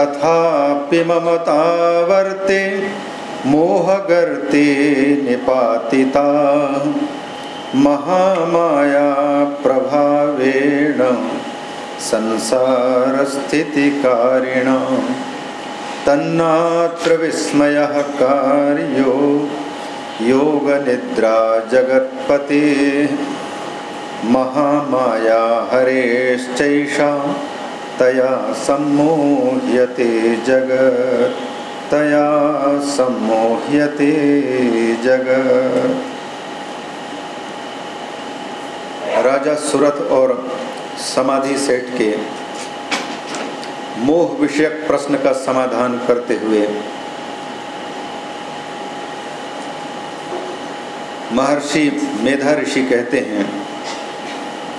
तथापि ममतावर्ते मोहगर्ते निपातिता। महामाया प्रभावेण संसारस्थितिकारिण। तन्नात्र विस्मयः कार्यो योगनिद्रा जगत्पते। महामाया हरेश्चैषा। तया सम्मोह्यते जगत्। तया सम्मोह्यते जगत्। राजा सुरथ और समाधि सेठ के मोह विषयक प्रश्न का समाधान करते हुए महर्षि मेधा ऋषि कहते हैं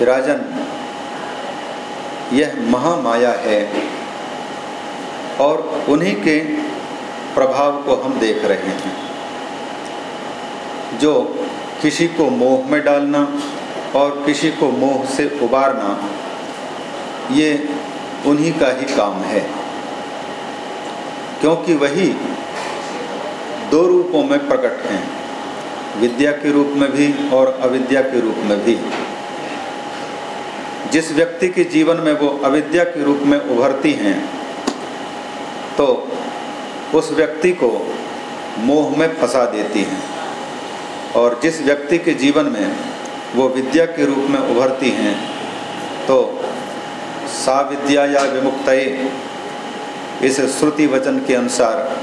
राजन यह महामाया है और उन्हीं के प्रभाव को हम देख रहे हैं। जो किसी को मोह में डालना और किसी को मोह से उबारना, ये उन्हीं का ही काम है। क्योंकि वही दो रूपों में प्रकट हैं, विद्या के रूप में भी और अविद्या के रूप में भी। जिस व्यक्ति के जीवन में वो अविद्या के रूप में उभरती हैं तो उस व्यक्ति को मोह में फंसा देती हैं। और जिस व्यक्ति के जीवन में वो विद्या के रूप में उभरती हैं तो सा विद्या या विमुक्त इस श्रुति वचन के अनुसार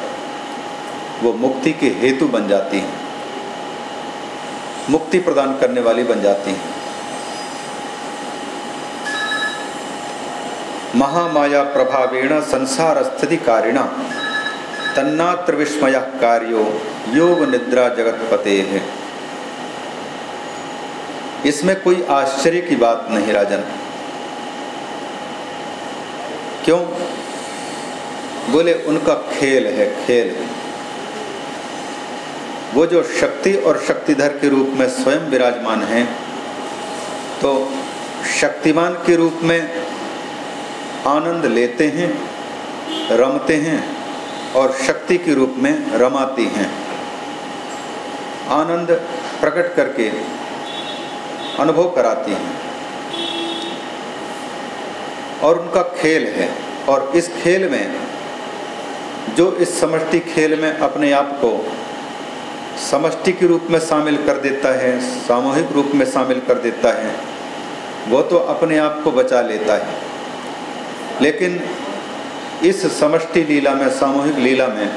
वो मुक्ति के हेतु बन जाती हैं। मुक्ति प्रदान करने वाली बन जाती हैं। महामाया प्रभावेण संसार स्थिति तन्नात्र विस्मय कार्यो योग निद्रा जगतपते। है इसमें कोई आश्चर्य की बात नहीं, राजन। क्यों? बोले, उनका खेल है, खेल। वो जो शक्ति और शक्तिधर के रूप में स्वयं विराजमान हैं तो शक्तिमान के रूप में आनंद लेते हैं, रमते हैं और शक्ति के रूप में रमाती हैं। आनंद प्रकट करके अनुभव कराती हैं। और उनका खेल है और इस खेल में, जो इस समष्टि खेल में अपने आप को समष्टि के रूप में शामिल कर देता है, सामूहिक रूप में शामिल कर देता है, वो तो अपने आप को बचा लेता है। लेकिन इस समष्टि लीला में, सामूहिक लीला में,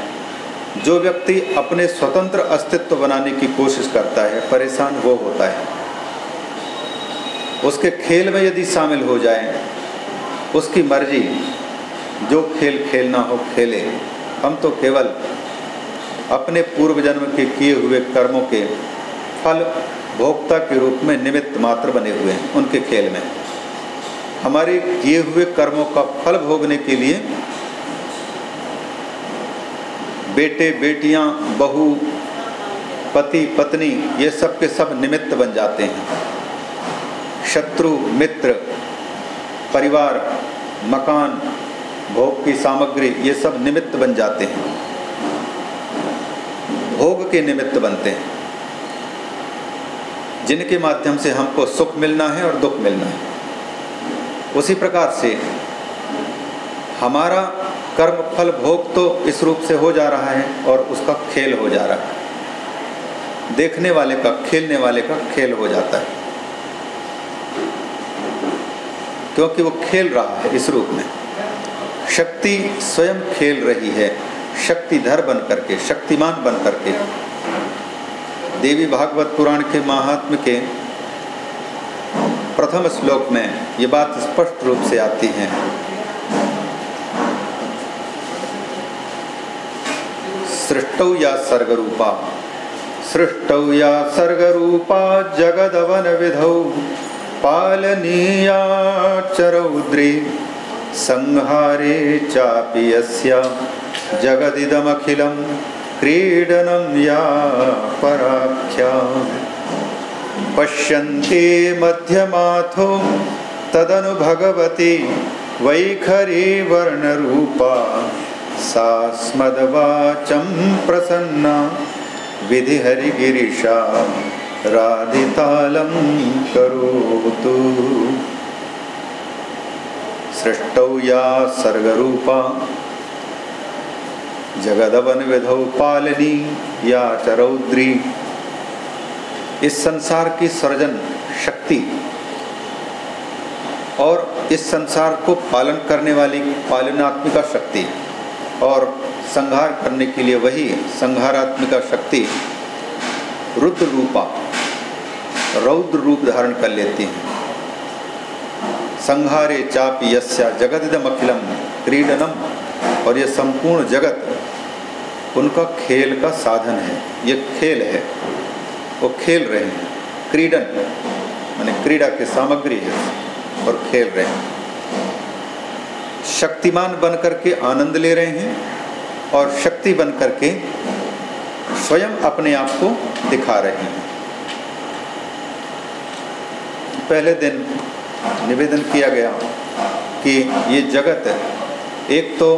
जो व्यक्ति अपने स्वतंत्र अस्तित्व बनाने की कोशिश करता है, परेशान वो होता है। उसके खेल में यदि शामिल हो जाए, उसकी मर्ज़ी, जो खेल खेलना हो, खेले। हम तो केवल अपने पूर्व जन्म के किए हुए कर्मों के फल भोक्ता के रूप में निमित्त मात्र बने हुए हैं, उनके खेल में। हमारे किए हुए कर्मों का फल भोगने के लिए बेटे, बेटियाँ, बहू, पति, पत्नी, ये सब के सब निमित्त बन जाते हैं। शत्रु, मित्र, परिवार, मकान, भोग की सामग्री, ये सब निमित्त बन जाते हैं। भोग के निमित्त बनते हैं। जिनके माध्यम से हमको सुख मिलना है और दुख मिलना है। उसी प्रकार से हमारा कर्म फल भोग तो इस रूप से हो जा रहा है और उसका खेल हो जा रहा है। देखने वाले का, खेलने वाले का खेल हो जाता है। क्योंकि वो खेल रहा है इस रूप में। शक्ति स्वयं खेल रही है। शक्तिधर बन करके, शक्तिमान बन करके। देवी भागवत पुराण के महात्म के प्रथम श्लोक में ये बात स्पष्ट रूप से आती है। सृष्टौ या सर्गरूपा। सृष्टौ या सर्गरूपा जगदवन विधौ। पालनीया चरौद्री। संहारे चापि यस्य जगदिदमखिलं क्रीडनं या पराख्या पश्यन्ति मध्यमाथो तदनु भगवती वैखरी वर्णरूपा। सा प्रसन्ना, विधिहरिगिरिशा, राधितालं करोतु। सृष्टौ या सर्गरूपा जगदवन विधौ पालनी, या चरौद्री। इस संसार की सृजन शक्ति और इस संसार को पालन करने वाली पालनात्मिका शक्ति और संहार करने के लिए वही संहारात्मिका शक्ति रुद्र रूपा रौद्र रूप धारण कर लेती हैं। संहारे चाप यस्या जगदिदम अखिलम क्रीडनम और ये संपूर्ण जगत उनका खेल का साधन है, ये खेल है। वो खेल रहे हैं। क्रीडन, माने क्रीड़ा के सामग्री है और खेल रहे हैं। शक्तिमान बन करके आनंद ले रहे हैं और शक्ति बन करके स्वयं अपने आप को दिखा रहे हैं। पहले दिन निवेदन किया गया कि ये जगत है। एक तो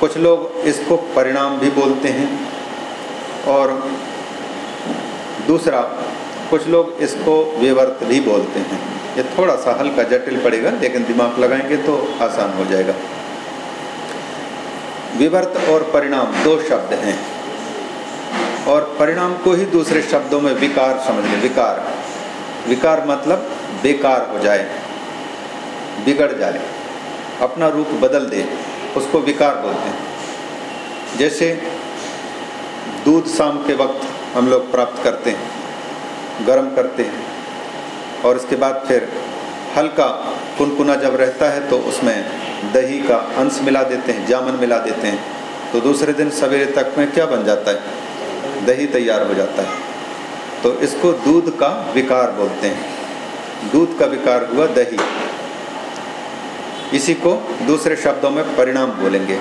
कुछ लोग इसको परिणाम भी बोलते हैं और दूसरा, कुछ लोग इसको विवर्त भी बोलते हैं। ये थोड़ा सा हल्का जटिल पड़ेगा, लेकिन दिमाग लगाएँगे तो आसान हो जाएगा। विवर्त और परिणाम दो शब्द हैं। और परिणाम को ही दूसरे शब्दों में विकार समझ लें। विकार। विकार मतलब बेकार हो जाए, बिगड़ जाए। अपना रूप बदल दे, उसको विकार बोलते हैं। जैसे, दूध शाम के वक्त हम लोग प्राप्त करते हैं, गर्म करते हैं। और इसके बाद फिर हल्का कुनकुना जब रहता है तो उसमें दही का अंश मिला देते हैं, जामन मिला देते हैं। तो दूसरे दिन सवेरे तक में क्या बन जाता है? दही तैयार हो जाता है। तो इसको दूध का विकार बोलते हैं। दूध का विकार हुआ दही। इसी को दूसरे शब्दों में परिणाम बोलेंगे।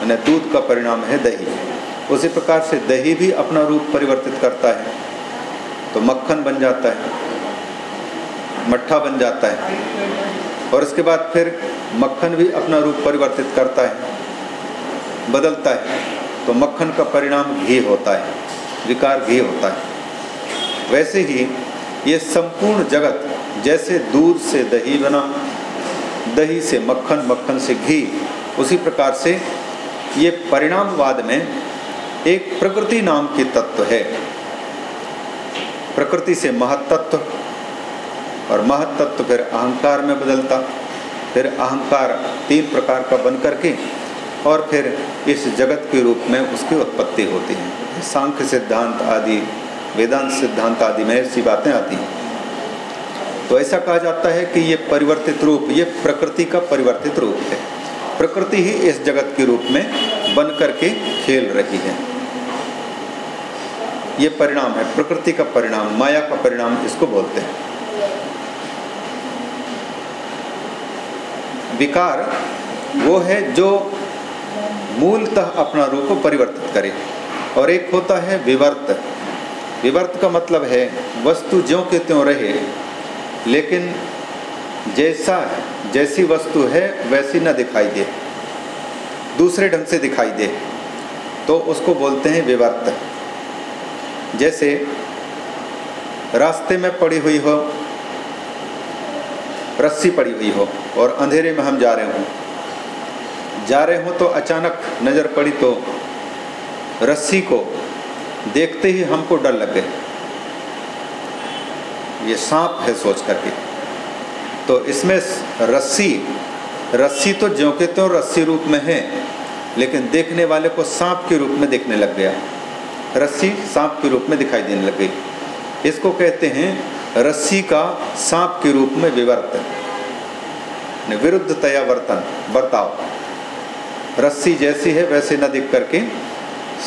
मैंने दूध का परिणाम है दही। उसी प्रकार से दही भी अपना रूप परिवर्तित करता है। तो मक्खन बन जाता है, मट्ठा बन जाता है। और इसके बाद फिर मक्खन भी अपना रूप परिवर्तित करता है, बदलता है। तो मक्खन का परिणाम घी होता है, विकार घी होता है। वैसे ही ये संपूर्ण जगत जैसे दूध से दही बना, दही से मक्खन मक्खन से घी, उसी प्रकार से ये परिणामवाद में एक प्रकृति नाम की तत्व है। प्रकृति से महत्त्व और महत्त्व फिर अहंकार में बदलता, फिर अहंकार तीन प्रकार का बन करके और फिर इस जगत के रूप में उसकी उत्पत्ति होती है। सांख्य सिद्धांत आदि, वेदांत सिद्धांत आदि में ऐसी बातें आती हैं। तो ऐसा कहा जाता है कि ये परिवर्तित रूप, ये प्रकृति का परिवर्तित रूप है। प्रकृति ही इस जगत के रूप में बन करके खेल रही है। ये परिणाम है, प्रकृति का परिणाम, माया का परिणाम इसको बोलते हैं। विकार वो है जो मूलतः अपना रूप परिवर्तित करे और एक होता है विवर्त। विवर्त का मतलब है, वस्तु ज्यों के त्यों रहे, लेकिन जैसा जैसी वस्तु है, वैसी न दिखाई दे। दूसरे ढंग से दिखाई दे। तो उसको बोलते हैं विवर्त। जैसे, रास्ते में पड़ी हुई हो, रस्सी पड़ी हुई हो, और अंधेरे में हम जा रहे हों। जा रहे हों तो अचानक नज़र पड़ी तो रस्सी को देखते ही हमको डर लग। गए ये सांप है सोच करके। तो इसमें रस्सी रस्सी तो ज्यों के त्यों रस्सी रूप में है, लेकिन देखने वाले को सांप के रूप में देखने लग गया। रस्सी सांप के रूप में दिखाई देने लग गई। इसको कहते हैं रस्सी का सांप के रूप में विवर्त विरुद्ध तया वर्तन बर्ताव रस्सी जैसी है, वैसे न दिख करके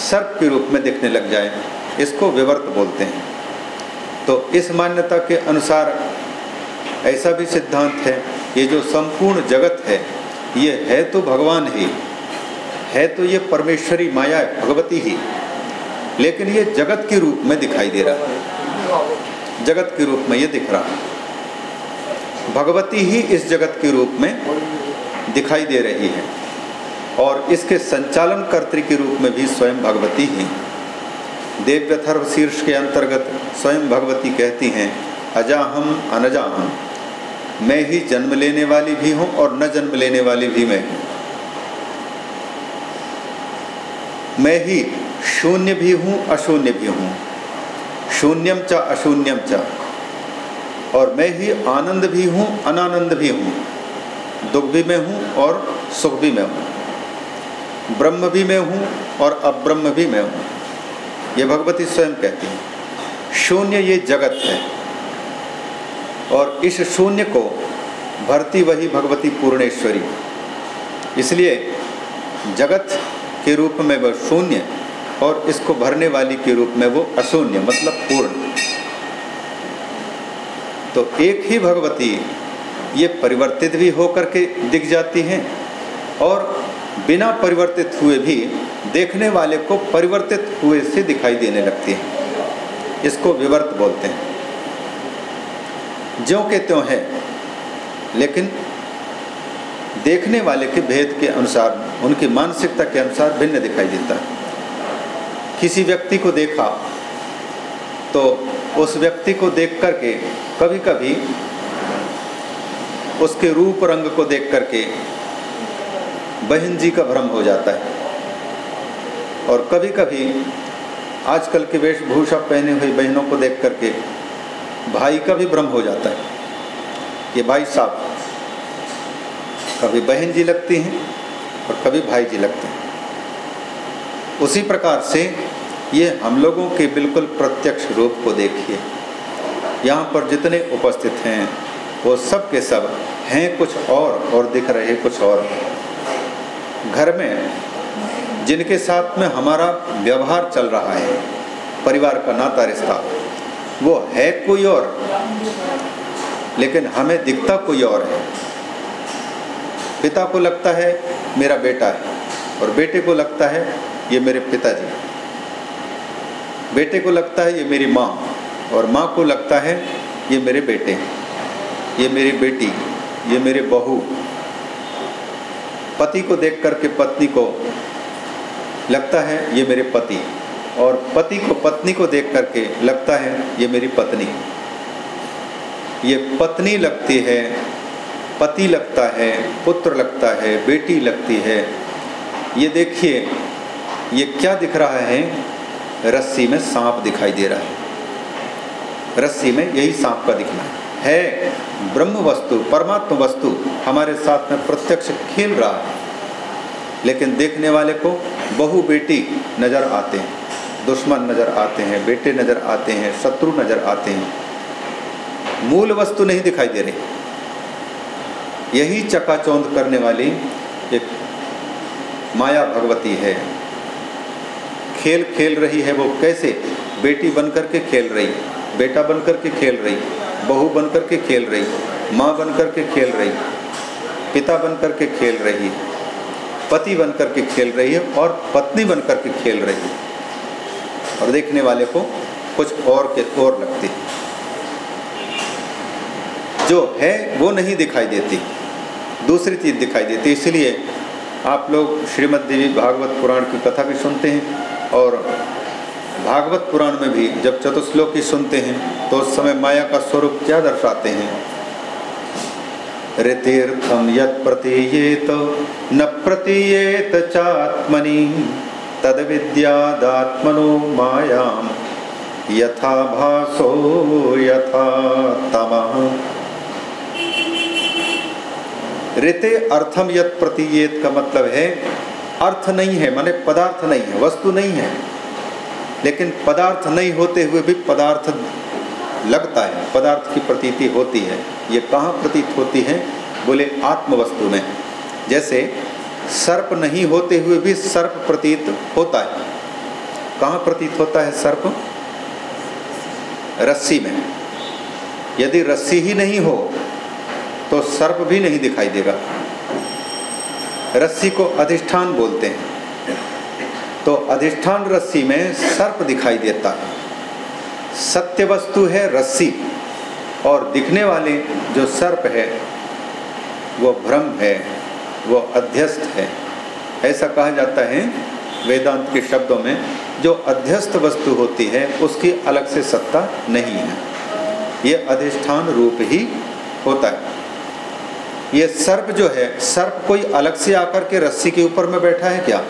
सर्प के रूप में दिखने लग जाए। इसको विवर्त बोलते हैं। तो इस मान्यता के अनुसार ऐसा भी सिद्धांत है, ये जो संपूर्ण जगत है, ये है तो भगवान ही, है तो ये परमेश्वरी माया भगवती ही, लेकिन ये जगत के रूप में दिखाई दे रहा है। जगत के रूप में ये दिख रहा है। भगवती ही इस जगत के रूप में दिखाई दे रही है, और इसके संचालन कर्त्री के रूप में भी स्वयं भगवती ही। देव्यथर्व शीर्ष के अंतर्गत स्वयं भगवती कहती हैं, अजाहम अनजाहम। मैं ही जन्म लेने वाली भी हूँ और न जन्म लेने वाली भी मैं हूँ। मैं ही शून्य भी हूँ, अशून्य भी हूँ। शून्यम च, अशून्यम च। और मैं ही आनंद भी हूँ, अनानंद भी हूँ। दुख भी मैं हूँ और सुख भी मैं हूँ। ब्रह्म भी मैं हूँ और अब्रह्म भी मैं हूँ। ये भगवती स्वयं कहती है। शून्य ये जगत है। और इस शून्य को भरती वही भगवती पूर्णेश्वरी। इसलिए जगत के रूप में वह शून्य और इसको भरने वाली के रूप में वो अशून्य मतलब पूर्ण। तो एक ही भगवती, ये परिवर्तित भी होकर के दिख जाती हैं और बिना परिवर्तित हुए भी देखने वाले को परिवर्तित हुए से दिखाई देने लगती है। इसको विवर्त बोलते हैं। ज्यों के त्यों है, लेकिन देखने वाले के भेद के अनुसार, उनकी मानसिकता के अनुसार भिन्न दिखाई देता है। किसी व्यक्ति को देखा तो उस व्यक्ति को देख करके कभी कभी उसके रूप रंग को देख करके बहन जी का भ्रम हो जाता है। और कभी कभी आजकल की वेशभूषा पहने हुई बहनों को देख करके भाई का भी भ्रम हो जाता है ये भाई साहब, कभी बहन जी लगती हैं और कभी भाई जी लगते हैं। उसी प्रकार से ये हम लोगों के बिल्कुल प्रत्यक्ष रूप को देखिए। यहाँ पर जितने उपस्थित हैं, वो सब के सब हैं कुछ और और दिख रहे कुछ और। घर में जिनके साथ में हमारा व्यवहार चल रहा है, परिवार का नाता रिश्ता वो है कोई और। लेकिन हमें दिखता कोई और है। पिता को लगता है मेरा बेटा है और बेटे को लगता है ये मेरे पिताजी बेटे को लगता है ये मेरी माँ और माँ को लगता है ये मेरे बेटे ये मेरी बेटी, ये मेरे बहू पति को देख करके पत्नी को लगता है ये मेरे पति और पति को, पत्नी को देख करके लगता है, ये मेरी पत्नी ये पत्नी लगती है, पति लगता है, पुत्र लगता है, बेटी लगती है। ये देखिए, ये क्या दिख रहा है? रस्सी में सांप दिखाई दे रहा है। रस्सी में यही सांप का दिखना है। है ब्रह्म वस्तु, परमात्मा वस्तु हमारे साथ में प्रत्यक्ष खेल रहा है। लेकिन देखने वाले को बहु बेटी नज़र आते हैं। दुश्मन नज़र आते हैं, बेटे नज़र आते हैं, शत्रु नज़र आते हैं। मूल वस्तु नहीं दिखाई दे रही। यही चकाचौंध करने वाली एक माया भगवती है। खेल खेल रही है वो कैसे? बेटी बनकर के खेल रही, बेटा बनकर के खेल रही, बहू बनकर के खेल रही, माँ बनकर के खेल रही, पिता बनकर के खेल रही, पति बनकर के खेल रही है और पत्नी बनकर के खेल रही है। और देखने वाले को कुछ और के और लगती जो है, वो नहीं दिखाई देती। दूसरी चीज़ दिखाई देती इसलिए आप लोग श्रीमद देवी भागवत पुराण की कथा भी सुनते हैं और भागवत पुराण में भी जब चतुश्लोकी सुनते हैं तो उस समय माया का स्वरूप क्या दर्शाते हैं? ऋतीर्थम यत प्रतीयेत न प्रतीयेत चात्मनि। तद विद्यादात्मनो मायाम। यथा भासो, यथा तमः। अर्थम यत प्रतीयत का मतलब है, अर्थ नहीं है, माने पदार्थ नहीं है, वस्तु नहीं है। लेकिन पदार्थ नहीं होते हुए भी पदार्थ लगता है, पदार्थ की प्रतीति होती है। ये कहाँ प्रतीत होती है? बोले आत्म वस्तु में। जैसे सर्प नहीं होते हुए भी सर्प प्रतीत होता है। कहाँ प्रतीत होता है सर्प? रस्सी में। यदि रस्सी ही नहीं हो तो सर्प भी नहीं दिखाई देगा। रस्सी को अधिष्ठान बोलते हैं। तो अधिष्ठान रस्सी में सर्प दिखाई देता है। सत्य वस्तु है रस्सी, और दिखने वाले जो सर्प है, वो भ्रम है। वो अध्यस्त है। ऐसा कहा जाता है वेदांत के शब्दों में, जो अध्यस्त वस्तु होती है, उसकी अलग से सत्ता नहीं है। ये अधिष्ठान रूप ही होता है। ये सर्प जो है, सर्प कोई अलग से आकर के रस्सी के ऊपर में बैठा है क्या?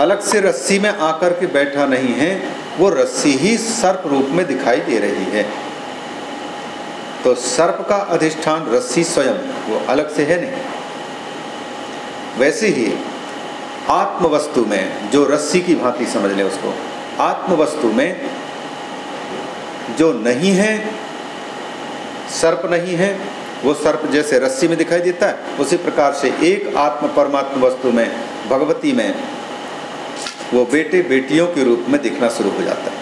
अलग से रस्सी में आकर के बैठा नहीं है, वो रस्सी ही सर्प रूप में दिखाई दे रही है। तो सर्प का अधिष्ठान रस्सी स्वयं, वो अलग से है नहीं। वैसे ही आत्म वस्तु में जो रस्सी की भांति समझ लें उसको आत्म वस्तु में जो नहीं है, सर्प नहीं है, वो सर्प जैसे रस्सी में दिखाई देता है, उसी प्रकार से एक आत्म परमात्म वस्तु में, भगवती में, वो बेटे बेटियों के रूप में दिखना शुरू हो जाता है।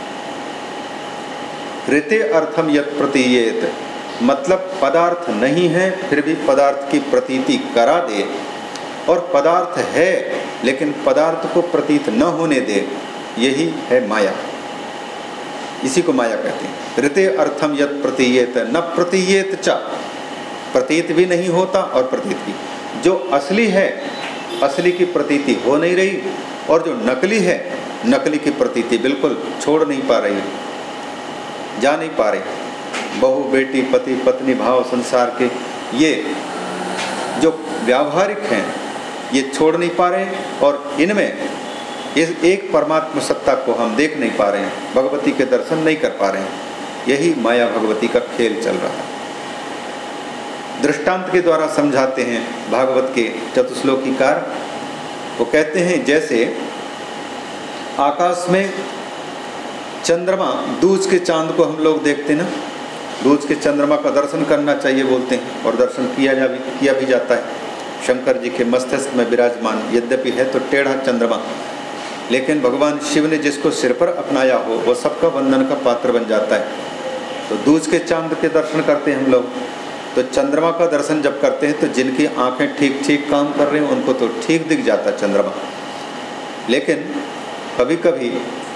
ऋते अर्थम यत प्रतीयत मतलब पदार्थ नहीं है, फिर भी पदार्थ की प्रतीति करा दे। और पदार्थ है, लेकिन पदार्थ को प्रतीत न होने दे, यही है माया। इसी को माया कहते हैं। ऋते अर्थम यद प्रतीयत, न प्रतीयत च। प्रतीत भी नहीं होता और प्रतीत भी। जो असली है, असली की प्रतीति हो नहीं रही, और जो नकली है, नकली की प्रतीति बिल्कुल छोड़ नहीं पा रही, जा नहीं पा रही। बहु बेटी पति पत्नी भाव संसार के ये जो व्यावहारिक हैं, ये छोड़ नहीं पा रहे और इनमें इस एक परमात्मा सत्ता को हम देख नहीं पा रहे हैं, भगवती के दर्शन नहीं कर पा रहे हैं। यही माया भगवती का खेल चल रहा है। दृष्टांत के द्वारा समझाते हैं भागवत के चतुश्लोकीकार वो कहते हैं, जैसे आकाश में चंद्रमा दूज के चाँद को हम लोग देखते ना दूज के चंद्रमा का दर्शन करना चाहिए बोलते हैं, और दर्शन किया जा भी, किया भी जाता है। शंकर जी के मस्तिष्क में विराजमान, यद्यपि है तो टेढ़ा चंद्रमा। लेकिन भगवान शिव ने जिसको सिर पर अपनाया हो वह सबका वंदन का पात्र बन जाता है। तो दूज के चाँद के दर्शन करते हैं हम लोग। तो चंद्रमा का दर्शन जब करते हैं तो जिनकी आँखें ठीक ठीक काम कर रही हैं, उनको तो ठीक दिख जाता चंद्रमा। लेकिन कभी कभी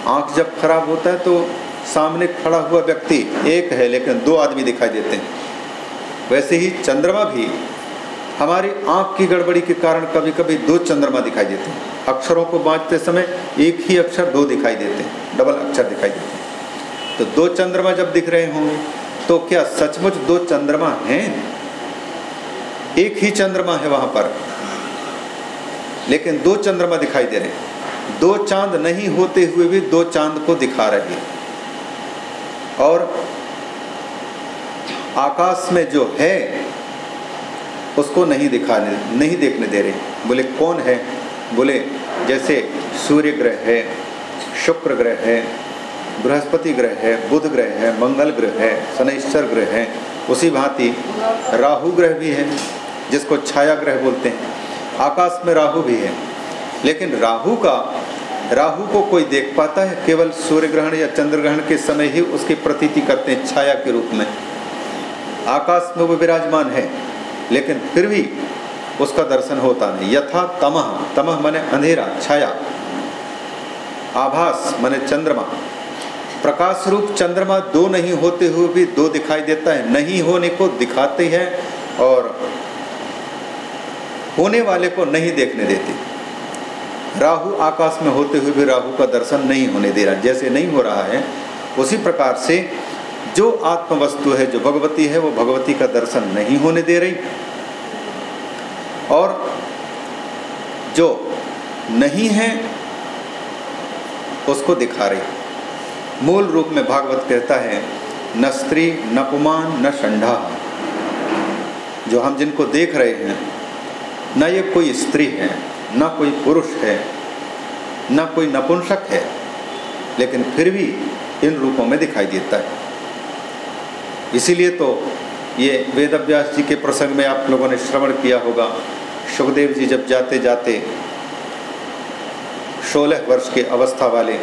आँख जब खराब होता है तो सामने खड़ा हुआ व्यक्ति एक है, लेकिन दो आदमी दिखाई देते हैं। वैसे ही चंद्रमा भी हमारी आँख की गड़बड़ी के कारण कभी कभी दो चंद्रमा दिखाई देते हैं। अक्षरों को बांटते समय एक ही अक्षर दो दिखाई देते हैं, डबल अक्षर दिखाई देते हैं। तो दो चंद्रमा जब दिख रहे होंगे तो क्या सचमुच दो चंद्रमा हैं? एक ही चंद्रमा है वहाँ पर, लेकिन दो चंद्रमा दिखाई दे रहे दो चाँद नहीं होते हुए भी दो चाँद को दिखा रहे और आकाश में जो है, उसको नहीं दिखाने, नहीं देखने दे रहे। बोले, कौन है? बोले, जैसे सूर्य ग्रह है, शुक्र ग्रह है, बृहस्पति ग्रह है, बुध ग्रह है, मंगल ग्रह है, शनिश्चर ग्रह है, उसी भांति राहु ग्रह भी है, जिसको छाया ग्रह बोलते हैं। आकाश में राहु भी है। लेकिन राहु का राहु को कोई देख पाता है? केवल सूर्य ग्रहण या चंद्र ग्रहण के समय ही उसकी प्रतीति करते हैं छाया के रूप में। आकाश में वो विराजमान है, लेकिन फिर भी उसका दर्शन होता नहीं। यथा तमह तमह मने अंधेरा, छाया। आभास मने चंद्रमा। प्रकाश रूप चंद्रमा दो नहीं होते हुए भी दो दिखाई देता है। नहीं होने को दिखाते हैं और होने वाले को नहीं देखने देते। राहु आकाश में होते हुए भी राहु का दर्शन नहीं होने दे रहा, जैसे नहीं हो रहा है, उसी प्रकार से जो आत्म वस्तु है, जो भगवती है, वो भगवती का दर्शन नहीं होने दे रही। और जो नहीं है, उसको दिखा रही। मूल रूप में भागवत कहता है, न स्त्री, न पुमान, न संढा जो हम जिनको देख रहे हैं, न ये कोई स्त्री है। न कोई पुरुष है, न कोई नपुंसक है, लेकिन फिर भी इन रूपों में दिखाई देता है। इसीलिए तो ये वेद अभ्यास जी के प्रसंग में आप लोगों ने श्रवण किया होगा, सुखदेव जी जब जाते जाते सोलह वर्ष के अवस्था वाले,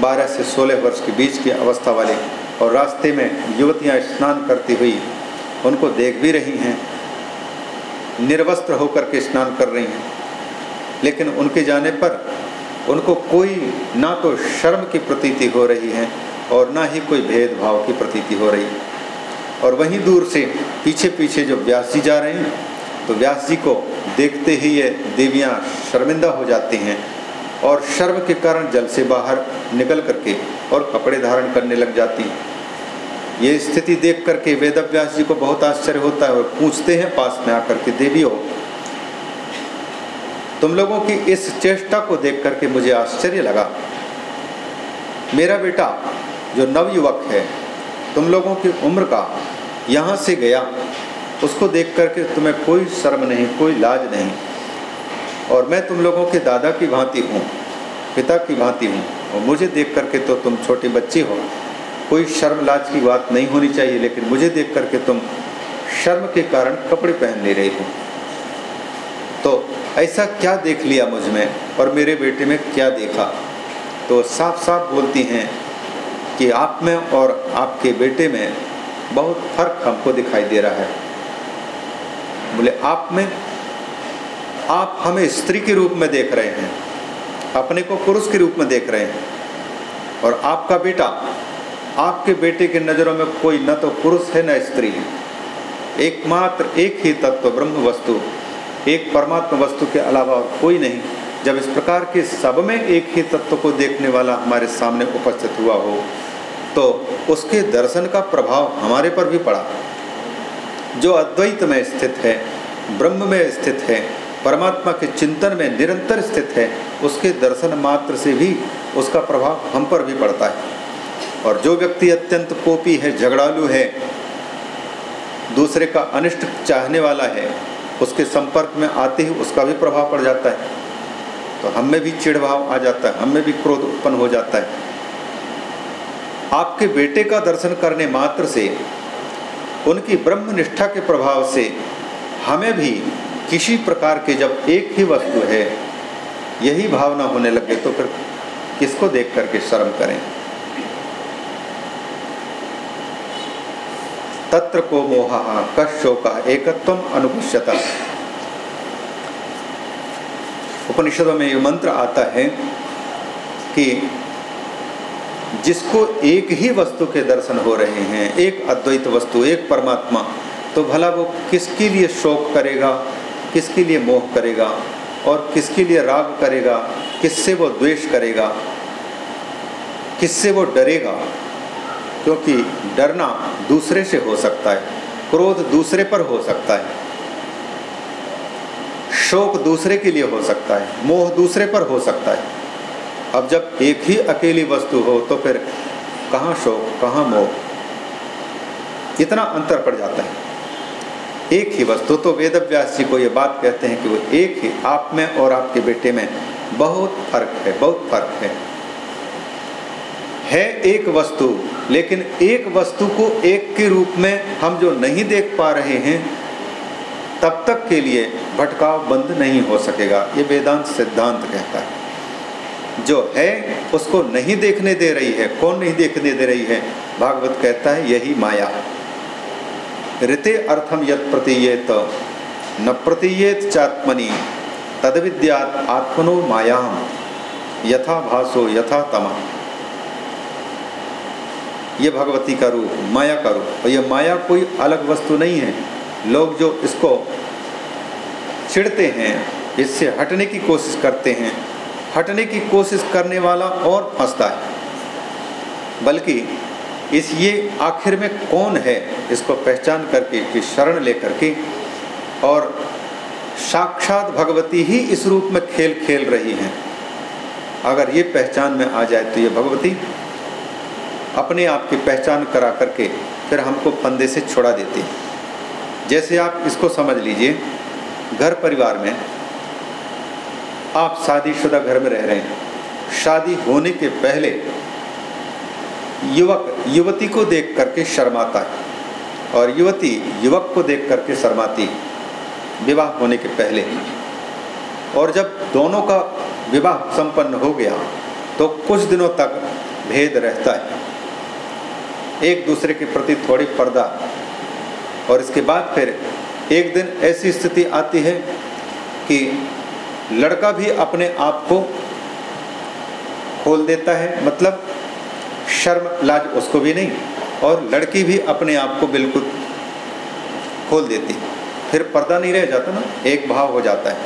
बारह से सोलह वर्ष के बीच की अवस्था वाले और रास्ते में युवतियाँ स्नान करती हुई उनको देख भी रही हैं, निर्वस्त्र होकर के स्नान कर रही हैं। लेकिन उनके जाने पर उनको कोई ना तो शर्म की प्रतीति हो रही है और ना ही कोई भेदभाव की प्रतीति हो रही और वहीं दूर से पीछे पीछे जो व्यास जी जा रहे हैं तो व्यास जी को देखते ही ये देवियाँ शर्मिंदा हो जाती हैं और शर्म के कारण जल से बाहर निकल करके और कपड़े धारण करने लग जाती हैं। ये स्थिति देख करके वेद व्यास जी को बहुत आश्चर्य होता है और पूछते हैं पास में आकर के देवी हो तुम लोगों की इस चेष्टा को देख करके मुझे आश्चर्य लगा। मेरा बेटा, जो नवयुवक है, तुम लोगों की उम्र का यहाँ से गया। उसको देख करके तुम्हें कोई शर्म नहीं, कोई लाज नहीं। और मैं तुम लोगों के दादा की भांति हूँ, पिता की भांति हूँ। और मुझे देख करके तो तुम छोटी बच्ची हो। कोई शर्म लाज की बात नहीं होनी चाहिए, लेकिन मुझे देख करके तुम शर्म के कारण कपड़े पहन ले रही हो। तो ऐसा क्या देख लिया मुझमें और मेरे बेटे में क्या देखा? तो साफ़ साफ़ बोलती हैं कि आप में और आपके बेटे में बहुत फ़र्क हमको दिखाई दे रहा है। बोले, आप में? आप हमें स्त्री के रूप में देख रहे हैं, अपने को पुरुष के रूप में देख रहे हैं। और आपका बेटा, आपके बेटे के नज़रों में कोई न तो पुरुष है, न स्त्री है। एकमात्र एक ही तत्व ब्रह्म वस्तु एक परमात्मा वस्तु के अलावा और कोई नहीं, जब इस प्रकार के सब में एक ही तत्व को देखने वाला हमारे सामने उपस्थित हुआ हो तो उसके दर्शन का प्रभाव हमारे पर भी पड़ा। जो अद्वैत में स्थित है, ब्रह्म में स्थित है, परमात्मा के चिंतन में निरंतर स्थित है, उसके दर्शन मात्र से भी उसका प्रभाव हम पर भी पड़ता है। और जो व्यक्ति अत्यंत कोपी है, झगड़ालू है, दूसरे का अनिष्ट चाहने वाला है उसके संपर्क में आते ही उसका भी प्रभाव पड़ जाता है। तो हम में भी चिड़ भाव आ जाता है, हम में भी क्रोध उत्पन्न हो जाता है। आपके बेटे का दर्शन करने मात्र से, उनकी ब्रह्म निष्ठा के प्रभाव से हमें भी किसी प्रकार के जब एक ही वस्तु है, यही भावना होने लगे तो फिर किसको देख करके शर्म करें? तत्र को मोहा का एकत्व अनुपश्यता। उपनिषदों में ये मंत्र आता है कि जिसको एक ही वस्तु के दर्शन हो रहे हैं, एक अद्वैत वस्तु, एक परमात्मा तो भला वो किसके लिए शोक करेगा, किसके लिए मोह करेगा, और किसके लिए राग करेगा, किससे वो द्वेष करेगा, किससे वो डरेगा क्योंकि डरना दूसरे से हो सकता है, क्रोध दूसरे पर हो सकता है, शोक दूसरे के लिए हो सकता है, मोह दूसरे पर हो सकता है। अब जब एक ही अकेली वस्तु हो तो फिर कहाँ शोक, कहाँ मोह? इतना अंतर पड़ जाता है। एक ही वस्तु तो वेद व्यास जी को ये बात कहते हैं कि वो एक ही आप में और आपके बेटे में बहुत फ़र्क है, बहुत फ़र्क है। है एक वस्तु लेकिन एक वस्तु को एक के रूप में हम जो नहीं देख पा रहे हैं, तब तक के लिए भटकाव बंद नहीं हो सकेगा। ये वेदांत सिद्धांत कहता है। जो है, उसको नहीं देखने दे रही है। कौन नहीं देखने दे रही है? भागवत कहता है, यही माया। ऋते अर्थम यद प्रतीयेत, न प्रतीयेत चात्मनि तद विद्यात आत्मनो मायाम। यथा भासो, यथा तमा ये भगवती का रूप, माया का रूप। और ये माया कोई अलग वस्तु नहीं है। लोग जो इसको छिड़ते हैं, इससे हटने की कोशिश करते हैं, हटने की कोशिश करने वाला और फंसता है। बल्कि इस ये आखिर में कौन है, इसको पहचान करके, कि शरण लेकर के और साक्षात भगवती ही इस रूप में खेल खेल रही हैं। अगर ये पहचान में आ जाए तो ये भगवती अपने आप की पहचान करा करके फिर हमको फंदे से छोड़ा देते हैं। जैसे आप इसको समझ लीजिए, घर परिवार में आप शादीशुदा घर में रह रहे हैं। शादी होने के पहले युवक, युवती को देख करके शर्माता है और युवती, युवक को देख करके शर्माती विवाह होने के पहले। और जब दोनों का विवाह संपन्न हो गया तो कुछ दिनों तक भेद रहता है। एक दूसरे के प्रति थोड़ी पर्दा। और इसके बाद फिर एक दिन ऐसी स्थिति आती है कि लड़का भी अपने आप को खोल देता है मतलब शर्म, लाज उसको भी नहीं, और लड़की भी अपने आप को बिल्कुल खोल देती। फिर पर्दा नहीं रह जाता ना, एक भाव हो जाता है,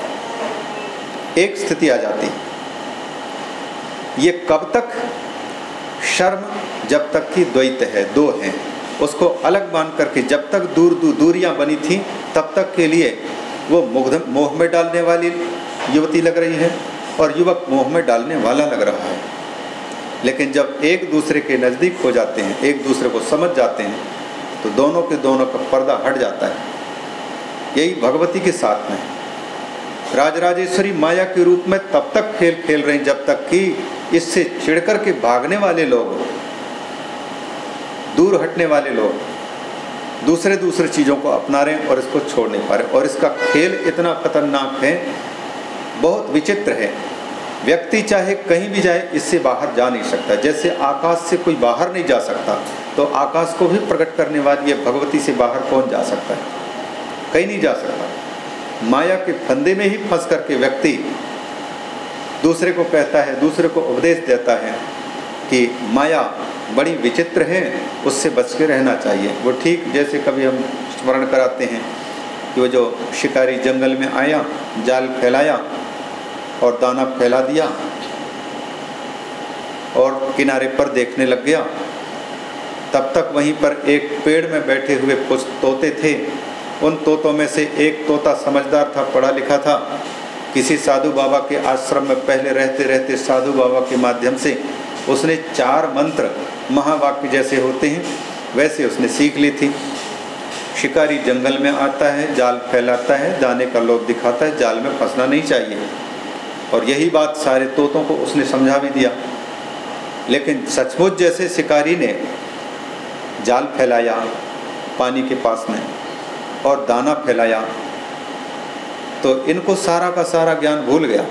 एक स्थिति आ जाती। ये कब तक शर्म जब तक की द्वैत है, दो हैं। उसको अलग मान करके जब तक दूर दूर दूरियाँ बनी थी, तब तक के लिए वो मुग्ध, मोह में डालने वाली युवती लग रही है और युवक मोह में डालने वाला लग रहा है। लेकिन जब एक दूसरे के नज़दीक हो जाते हैं, एक दूसरे को समझ जाते हैं तो दोनों के दोनों का पर्दा हट जाता है। यही भगवती के साथ में। राजराजेश्वरी माया के रूप में तब तक खेल खेल रहे जब तक कि इससे चिढ़कर के भागने वाले लोग, दूर हटने वाले लोग दूसरे दूसरे चीज़ों को अपना रहे और इसको छोड़ नहीं पा रहे और इसका खेल इतना खतरनाक है, बहुत विचित्र है। व्यक्ति चाहे कहीं भी जाए, इससे बाहर जा नहीं सकता। जैसे आकाश से कोई बाहर नहीं जा सकता तो आकाश को भी प्रकट करने वाली भगवती से बाहर कौन जा सकता है? कहीं नहीं जा सकता। माया के फंदे में ही फंस करके व्यक्ति दूसरे को कहता है, दूसरे को उपदेश देता है कि माया बड़ी विचित्र है, उससे बच के रहना चाहिए। वो ठीक जैसे कभी हम स्मरण कराते हैं कि वो जो शिकारी जंगल में आया, जाल फैलाया और दाना फैला दिया और किनारे पर देखने लग गया, तब तक वहीं पर एक पेड़ में बैठे हुए कुछ तोते थे। उन तोतों में से एक तोता समझदार था, पढ़ा लिखा था। किसी साधु बाबा के आश्रम में पहले रहते रहते साधु बाबा के माध्यम से उसने चार मंत्र महावाक्य जैसे होते हैं, वैसे उसने सीख ली थी। शिकारी जंगल में आता है, जाल फैलाता है, दाने का लोभ दिखाता है, जाल में फंसना नहीं चाहिए। और यही बात सारे तोतों को उसने समझा भी दिया। लेकिन सचमुच जैसे शिकारी ने जाल फैलाया, पानी के पास में, और दाना फैलाया तो इनको सारा का सारा ज्ञान भूल गया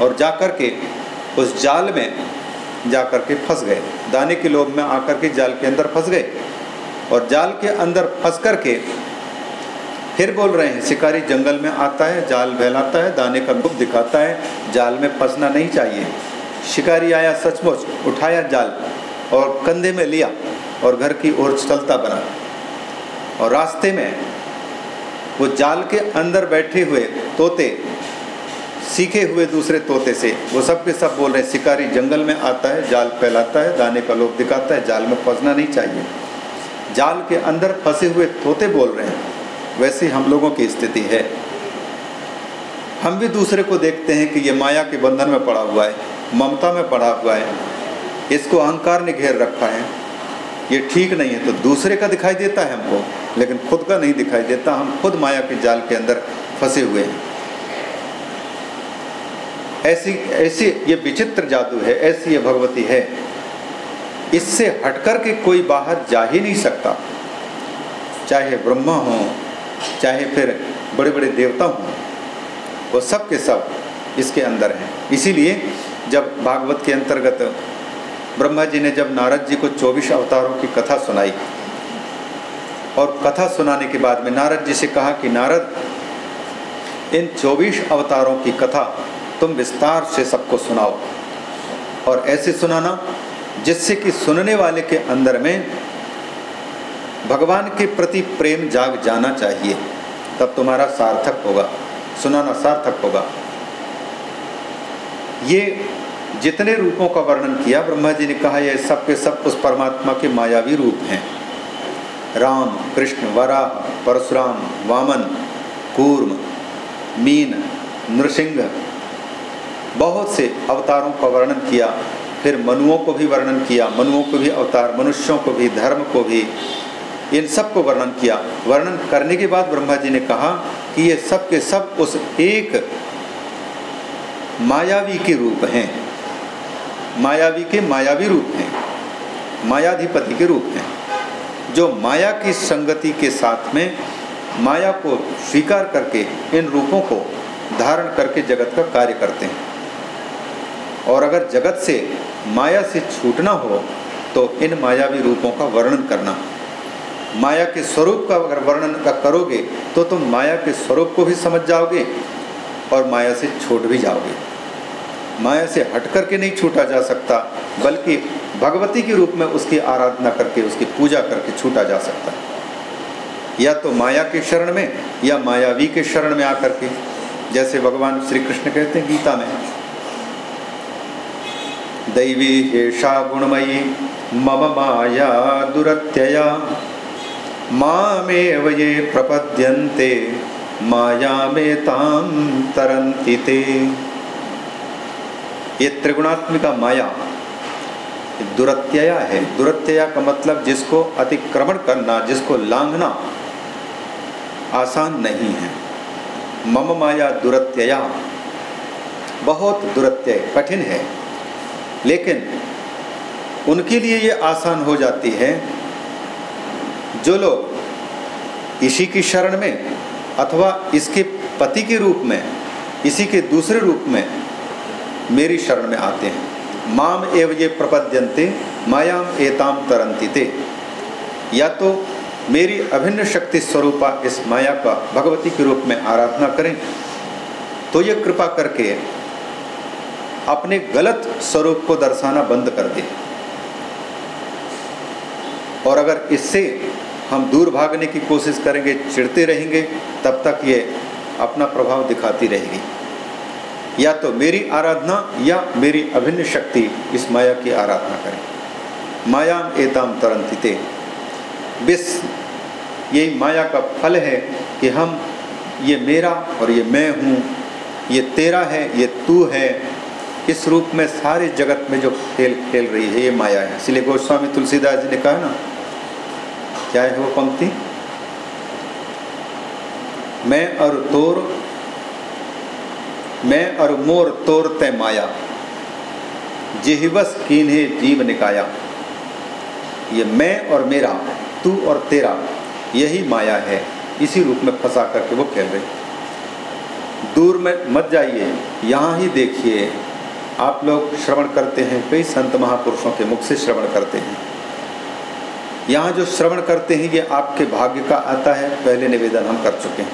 और जाकर के उस जाल में जाकर के फंस गए। दाने के लोभ में आकर के जाल के अंदर फंस गए और जाल के अंदर फंस कर के फिर बोल रहे हैं, शिकारी, जंगल में आता है, जाल फैलाता है, दाने का लुभ दिखाता है, जाल में फंसना नहीं चाहिए। शिकारी आया सचमुच, उठाया जाल और कंधे में लिया और घर की ओर चलता बना और रास्ते में वो जाल के अंदर बैठे हुए तोते, सीखे हुए दूसरे तोते से, वो सब के सब बोल रहे हैं, शिकारी, जंगल में आता है, जाल फैलाता है, दाने का लोभ दिखाता है, जाल में फंसना नहीं चाहिए। जाल के अंदर फंसे हुए तोते बोल रहे हैं, वैसे हम लोगों की स्थिति है। हम भी दूसरे को देखते हैं कि ये माया के बंधन में पड़ा हुआ है, ममता में पड़ा हुआ है, इसको अहंकार ने घेर रखा है। ये ठीक नहीं है तो दूसरे का दिखाई देता है हमको, लेकिन खुद का नहीं दिखाई देता। हम खुद माया के जाल के अंदर फंसे हुए हैं। ऐसी ऐसी ये विचित्र जादू है, ऐसी ये भगवती है। इससे हटकर के कोई बाहर जा ही नहीं सकता। चाहे ब्रह्मा हो, चाहे फिर बड़े बड़े देवता हों, वो सब के सब इसके अंदर हैं। इसीलिए जब भागवत के अंतर्गत ब्रह्मा जी ने जब नारद जी को चौबीस अवतारों की कथा सुनाई और कथा सुनाने के बाद में नारद जी से कहा कि नारद, इन चौबीस अवतारों की कथा तुम विस्तार से सबको सुनाओ और ऐसे सुनाना जिससे कि सुनने वाले के अंदर में भगवान के प्रति प्रेम जाग जाना चाहिए। तब तुम्हारा सार्थक होगा, सुनाना सार्थक होगा। ये जितने रूपों का वर्णन किया, ब्रह्मा जी ने कहा यह सब के सब उस परमात्मा के मायावी रूप हैं। राम, कृष्ण, वराह, परशुराम, वामन, कूर्म, मीन, नृसिंह। बहुत से अवतारों का वर्णन किया, फिर मनुओं को भी वर्णन किया, मनुओं को भी अवतार, मनुष्यों को भी, धर्म को भी। इन सबको वर्णन किया। वर्णन करने के बाद ब्रह्मा जी ने कहा कि ये सब के सब उस एक मायावी के रूप हैं। मायावी के मायावी रूप हैं, मायाधिपति के रूप हैं। जो माया की संगति के साथ में माया को स्वीकार करके इन रूपों को धारण करके जगत का कार्य करते हैं। और अगर जगत से माया से छूटना हो तो इन मायावी रूपों का वर्णन करना। माया के स्वरूप का अगर वर्णन का करोगे तो तुम माया के स्वरूप को भी समझ जाओगे और माया से छोड़ भी जाओगे। माया से हट करके नहीं छूटा जा सकता, बल्कि भगवती के रूप में उसकी आराधना करके, उसकी पूजा करके छूटा जा सकता। है या तो माया के शरण में, या मायावी के शरण में आकर के, जैसे भगवान श्री कृष्ण कहते हैं गीता में। दैवी हेषा गुणमयी मम माया दुरत्यया, मामेव ये प्रपद्यन्ते माया में ताम तरंती ये त्रिगुणात्मिका माया दुरत्यया है। दुरत्यया का मतलब जिसको अतिक्रमण करना, जिसको लांघना आसान नहीं है। मम माया दुरत्यया, बहुत दुरत्यय कठिन है। लेकिन उनके लिए ये आसान हो जाती है, जो लोग इसी की शरण में अथवा इसके पति के रूप में, इसी के दूसरे रूप में मेरी शरण में आते हैं। माम एव ये प्रपद्यंते मायाम एताम तरंती ते या तो मेरी अभिन्न शक्ति स्वरूपा इस माया का भगवती के रूप में आराधना करें तो ये कृपा करके अपने गलत स्वरूप को दर्शाना बंद कर दे। और अगर इससे हम दूर भागने की कोशिश करेंगे, चिढ़ते रहेंगे, तब तक ये अपना प्रभाव दिखाती रहेगी। या तो मेरी आराधना या मेरी अभिन्न शक्ति इस माया की आराधना करें। माया एताम तरंतिते बिस, यही माया का फल है कि हम, ये मेरा और ये मैं हूँ, ये तेरा है, ये तू है, इस रूप में सारे जगत में जो खेल खेल रही है, ये माया है। इसलिए गोस्वामी तुलसीदास जी ने कहा ना, क्या है वो पंक्ति? मैं और तोर मैं और मोर तोर तय माया। जिहवस कीन्हे जीव निकाया। ये मैं और मेरा, तू और तेरा, यही माया है। इसी रूप में फंसा करके वो खेल रहे। दूर में मत जाइए, यहाँ ही देखिए। आप लोग श्रवण करते हैं, कई संत महापुरुषों के मुख से श्रवण करते हैं। यहाँ जो श्रवण करते हैं, ये आपके भाग्य का आता है। पहले निवेदन हम कर चुके हैं।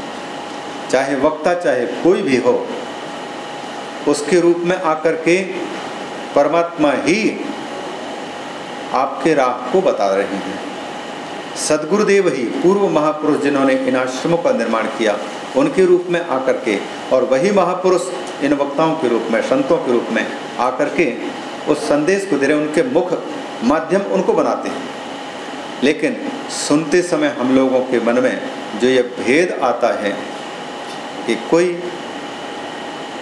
चाहे वक्ता, चाहे कोई भी हो उसके रूप में आकर के परमात्मा ही आपके राह को बता रहे हैं। सदगुरुदेव ही पूर्व महापुरुष जिन्होंने इन आश्रमों का निर्माण किया, उनके रूप में आकर के और वही महापुरुष इन वक्ताओं के रूप में, संतों के रूप में आकर के उस संदेश को दे रहे उनके मुख माध्यम उनको बनाते हैं। लेकिन सुनते समय हम लोगों के मन में जो ये भेद आता है कि कोई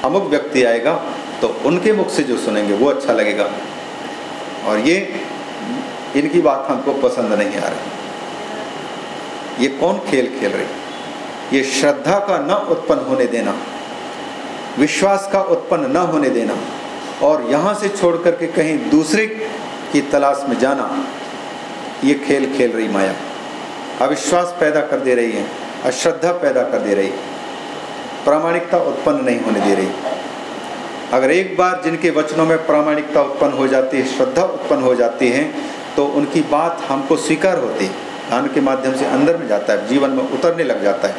अमुक व्यक्ति आएगा तो उनके मुख से जो सुनेंगे, वो अच्छा लगेगा। और ये, इनकी बात हमको पसंद नहीं आ रही। ये कौन खेल खेल रही? ये श्रद्धा का न उत्पन्न होने देना, विश्वास का उत्पन्न न होने देना, और यहाँ से छोड़ करके कहीं दूसरे की तलाश में जाना, ये खेल खेल रही माया। अविश्वास पैदा कर दे रही है, अश्रद्धा पैदा कर दे रही प्रामाणिकता उत्पन्न नहीं होने दे रही। अगर एक बार जिनके वचनों में प्रामाणिकता उत्पन्न हो जाती है, श्रद्धा उत्पन्न हो जाती है तो उनकी बात हमको स्वीकार होती है। कान के माध्यम से अंदर में जाता है, जीवन में उतरने लग जाता है।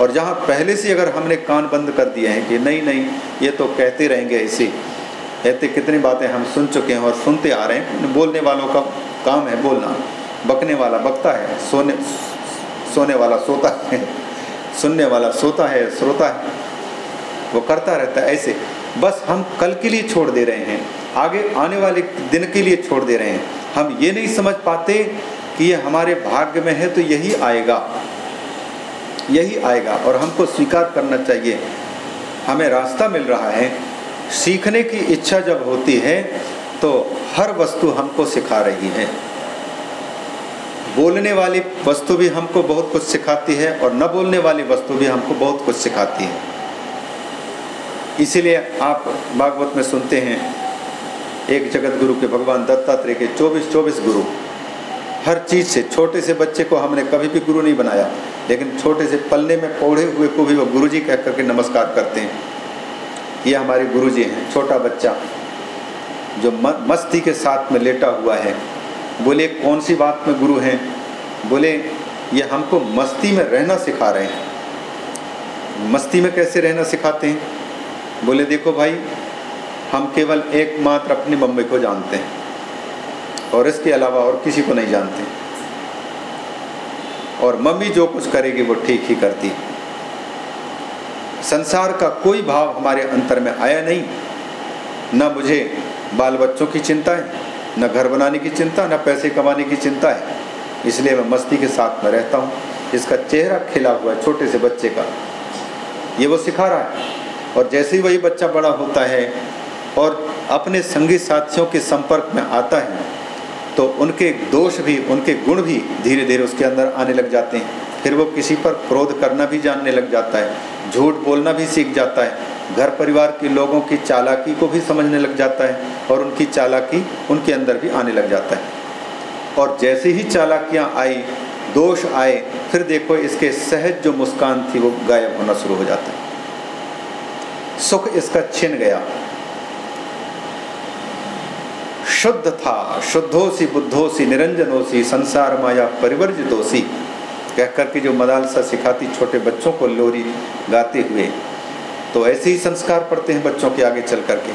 और जहाँ पहले से अगर हमने कान बंद कर दिए हैं कि नहीं नहीं, ये तो कहते रहेंगे ऐसे ऐसे कितनी बातें हम सुन चुके हैं और सुनते आ रहे हैं। बोलने वालों का काम है बोलना। बकने वाला बकता है, सोने सोने वाला सोता है। सुनने वाला सोता है श्रोता है। वो करता रहता है ऐसे। बस हम कल के लिए छोड़ दे रहे हैं। आगे, आने वाले दिन के लिए छोड़ दे रहे हैं। हम ये नहीं समझ पाते कि ये हमारे भाग्य में है तो यही आएगा। यही आएगा और हमको स्वीकार करना चाहिए। हमें रास्ता मिल रहा है। सीखने की इच्छा जब होती है तो हर वस्तु हमको सिखा रही है। बोलने वाली वस्तु भी हमको बहुत कुछ सिखाती है और न बोलने वाली वस्तु भी हमको बहुत कुछ सिखाती है। इसीलिए आप भागवत में सुनते हैं, एक जगत गुरु के भगवान दत्तात्रेय के 24 24 गुरु। हर चीज़ से, छोटे से बच्चे को हमने कभी भी गुरु नहीं बनाया, लेकिन छोटे से पलने में पौड़े हुए को भी वो गुरु जी कह करके नमस्कार करते हैं। ये हमारे गुरु जी हैं, छोटा बच्चा, जो मस्ती के साथ में लेटा हुआ है। बोले, कौन सी बात में गुरु हैं? बोले, ये हमको मस्ती में रहना सिखा रहे हैं। मस्ती में कैसे रहना सिखाते हैं? बोले, देखो भाई, हम केवल एकमात्र अपनी मम्मी को जानते हैं और इसके अलावा और किसी को नहीं जानते। और मम्मी जो कुछ करेगी वो ठीक ही करती संसार का कोई भाव हमारे अंतर में आया नहीं। न मुझे बाल बच्चों की चिंता है न घर बनाने की चिंता, न पैसे कमाने की चिंता है। इसलिए मैं मस्ती के साथ में रहता हूँ। इसका चेहरा खिला हुआ है छोटे से बच्चे का। ये वो सिखा रहा है। और जैसे ही वही बच्चा बड़ा होता है और अपने संगी साथियों के संपर्क में आता है तो उनके दोष भी, उनके गुण भी धीरे धीरे उसके अंदर आने लग जाते हैं। फिर वो किसी पर क्रोध करना भी जानने लग जाता है। झूठ बोलना भी सीख जाता है। घर परिवार के लोगों की चालाकी को भी समझने लग जाता है और उनकी चालाकी उनके अंदर भी आने लग जाता है। और जैसे ही चालाकियाँ आई, दोष आए, फिर देखो इसके सहज जो मुस्कान थी वो गायब होना शुरू हो जाता है। सुख इसका छिन गया। शुद्ध था, शुद्धोसी, बुद्धोसी, निरंजनोसी, संसार माया परिवर्जितोसी कह करके जो मदालसा सिखाती छोटे बच्चों को लोरी गाते हुए तो ऐसे ही संस्कार पड़ते हैं बच्चों के आगे चल करके।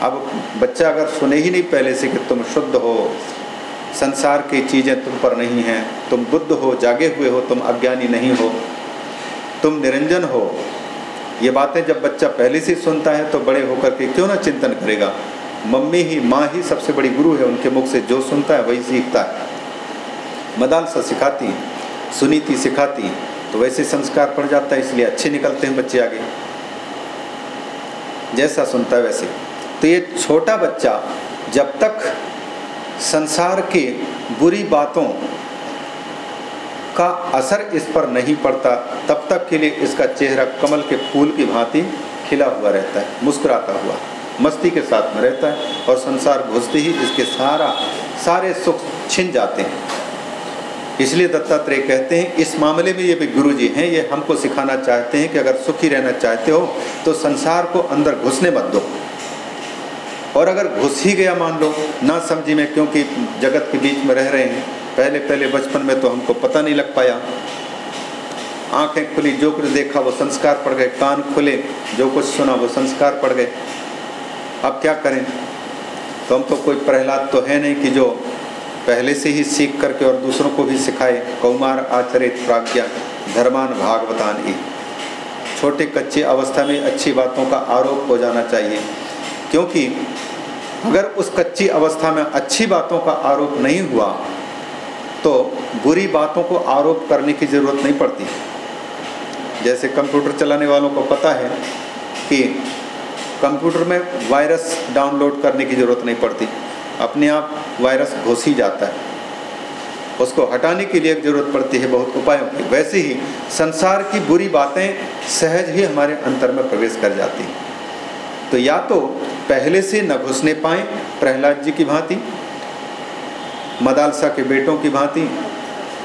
अब बच्चा अगर सुने ही नहीं पहले से कि तुम शुद्ध हो, संसार की चीज़ें तुम पर नहीं हैं, तुम बुद्ध हो, जागे हुए हो, तुम अज्ञानी नहीं हो, तुम निरंजन हो, ये बातें जब बच्चा पहले से सुनता है तो बड़े होकर के क्यों ना चिंतन करेगा? मम्मी ही, माँ ही सबसे बड़ी गुरु है, उनके मुख से जो सुनता है वही सीखता है। मदालसा सिखाती सुनीति सिखाती तो वैसे संस्कार पड़ जाता है, इसलिए अच्छे निकलते हैं बच्चे आगे। जैसा सुनता है वैसे। तो ये छोटा बच्चा जब तक संसार के बुरी बातों का असर इस पर नहीं पड़ता, तब तक के लिए इसका चेहरा कमल के फूल की भांति खिला हुआ रहता है, मुस्कुराता हुआ, मस्ती के साथ में रहता है और संसार घुसते ही इसके सारा, सारे सुख छिन जाते हैं। इसलिए दत्तात्रेय कहते हैं, इस मामले में ये भी गुरु जी हैं, ये हमको सिखाना चाहते हैं कि अगर सुखी रहना चाहते हो तो संसार को अंदर घुसने मत दो। और अगर घुस ही गया मान लो, ना समझी में क्योंकि जगत के बीच में रह रहे हैं, पहले पहले बचपन में तो हमको पता नहीं लग पाया। आँखें खुली, जो कुछ देखा वो संस्कार पड़ गए, कान खुले, जो कुछ सुना वो संस्कार पड़ गए। अब क्या करें? तो हम तो कोई प्रहलाद तो है नहीं कि जो पहले से ही सीख करके और दूसरों को भी सिखाए, कौमार आचरित प्राज्ञा, धर्मान भागवतान ही। छोटे कच्चे अवस्था में अच्छी बातों का आरोप हो जाना चाहिए, क्योंकि अगर उस कच्ची अवस्था में अच्छी बातों का आरोप नहीं हुआ तो बुरी बातों को आरोप करने की ज़रूरत नहीं पड़ती। जैसे कंप्यूटर चलाने वालों को पता है कि कंप्यूटर में वायरस डाउनलोड करने की ज़रूरत नहीं पड़ती। अपने आप वायरस घुस ही जाता है। उसको हटाने के लिए ज़रूरत पड़ती है, बहुत उपायों की। वैसे ही संसार की बुरी बातें सहज ही हमारे अंतर में प्रवेश कर जाती हैं। तो या तो पहले से न घुसने पाए प्रहलाद जी की भांति, मदालसा के बेटों की भांति,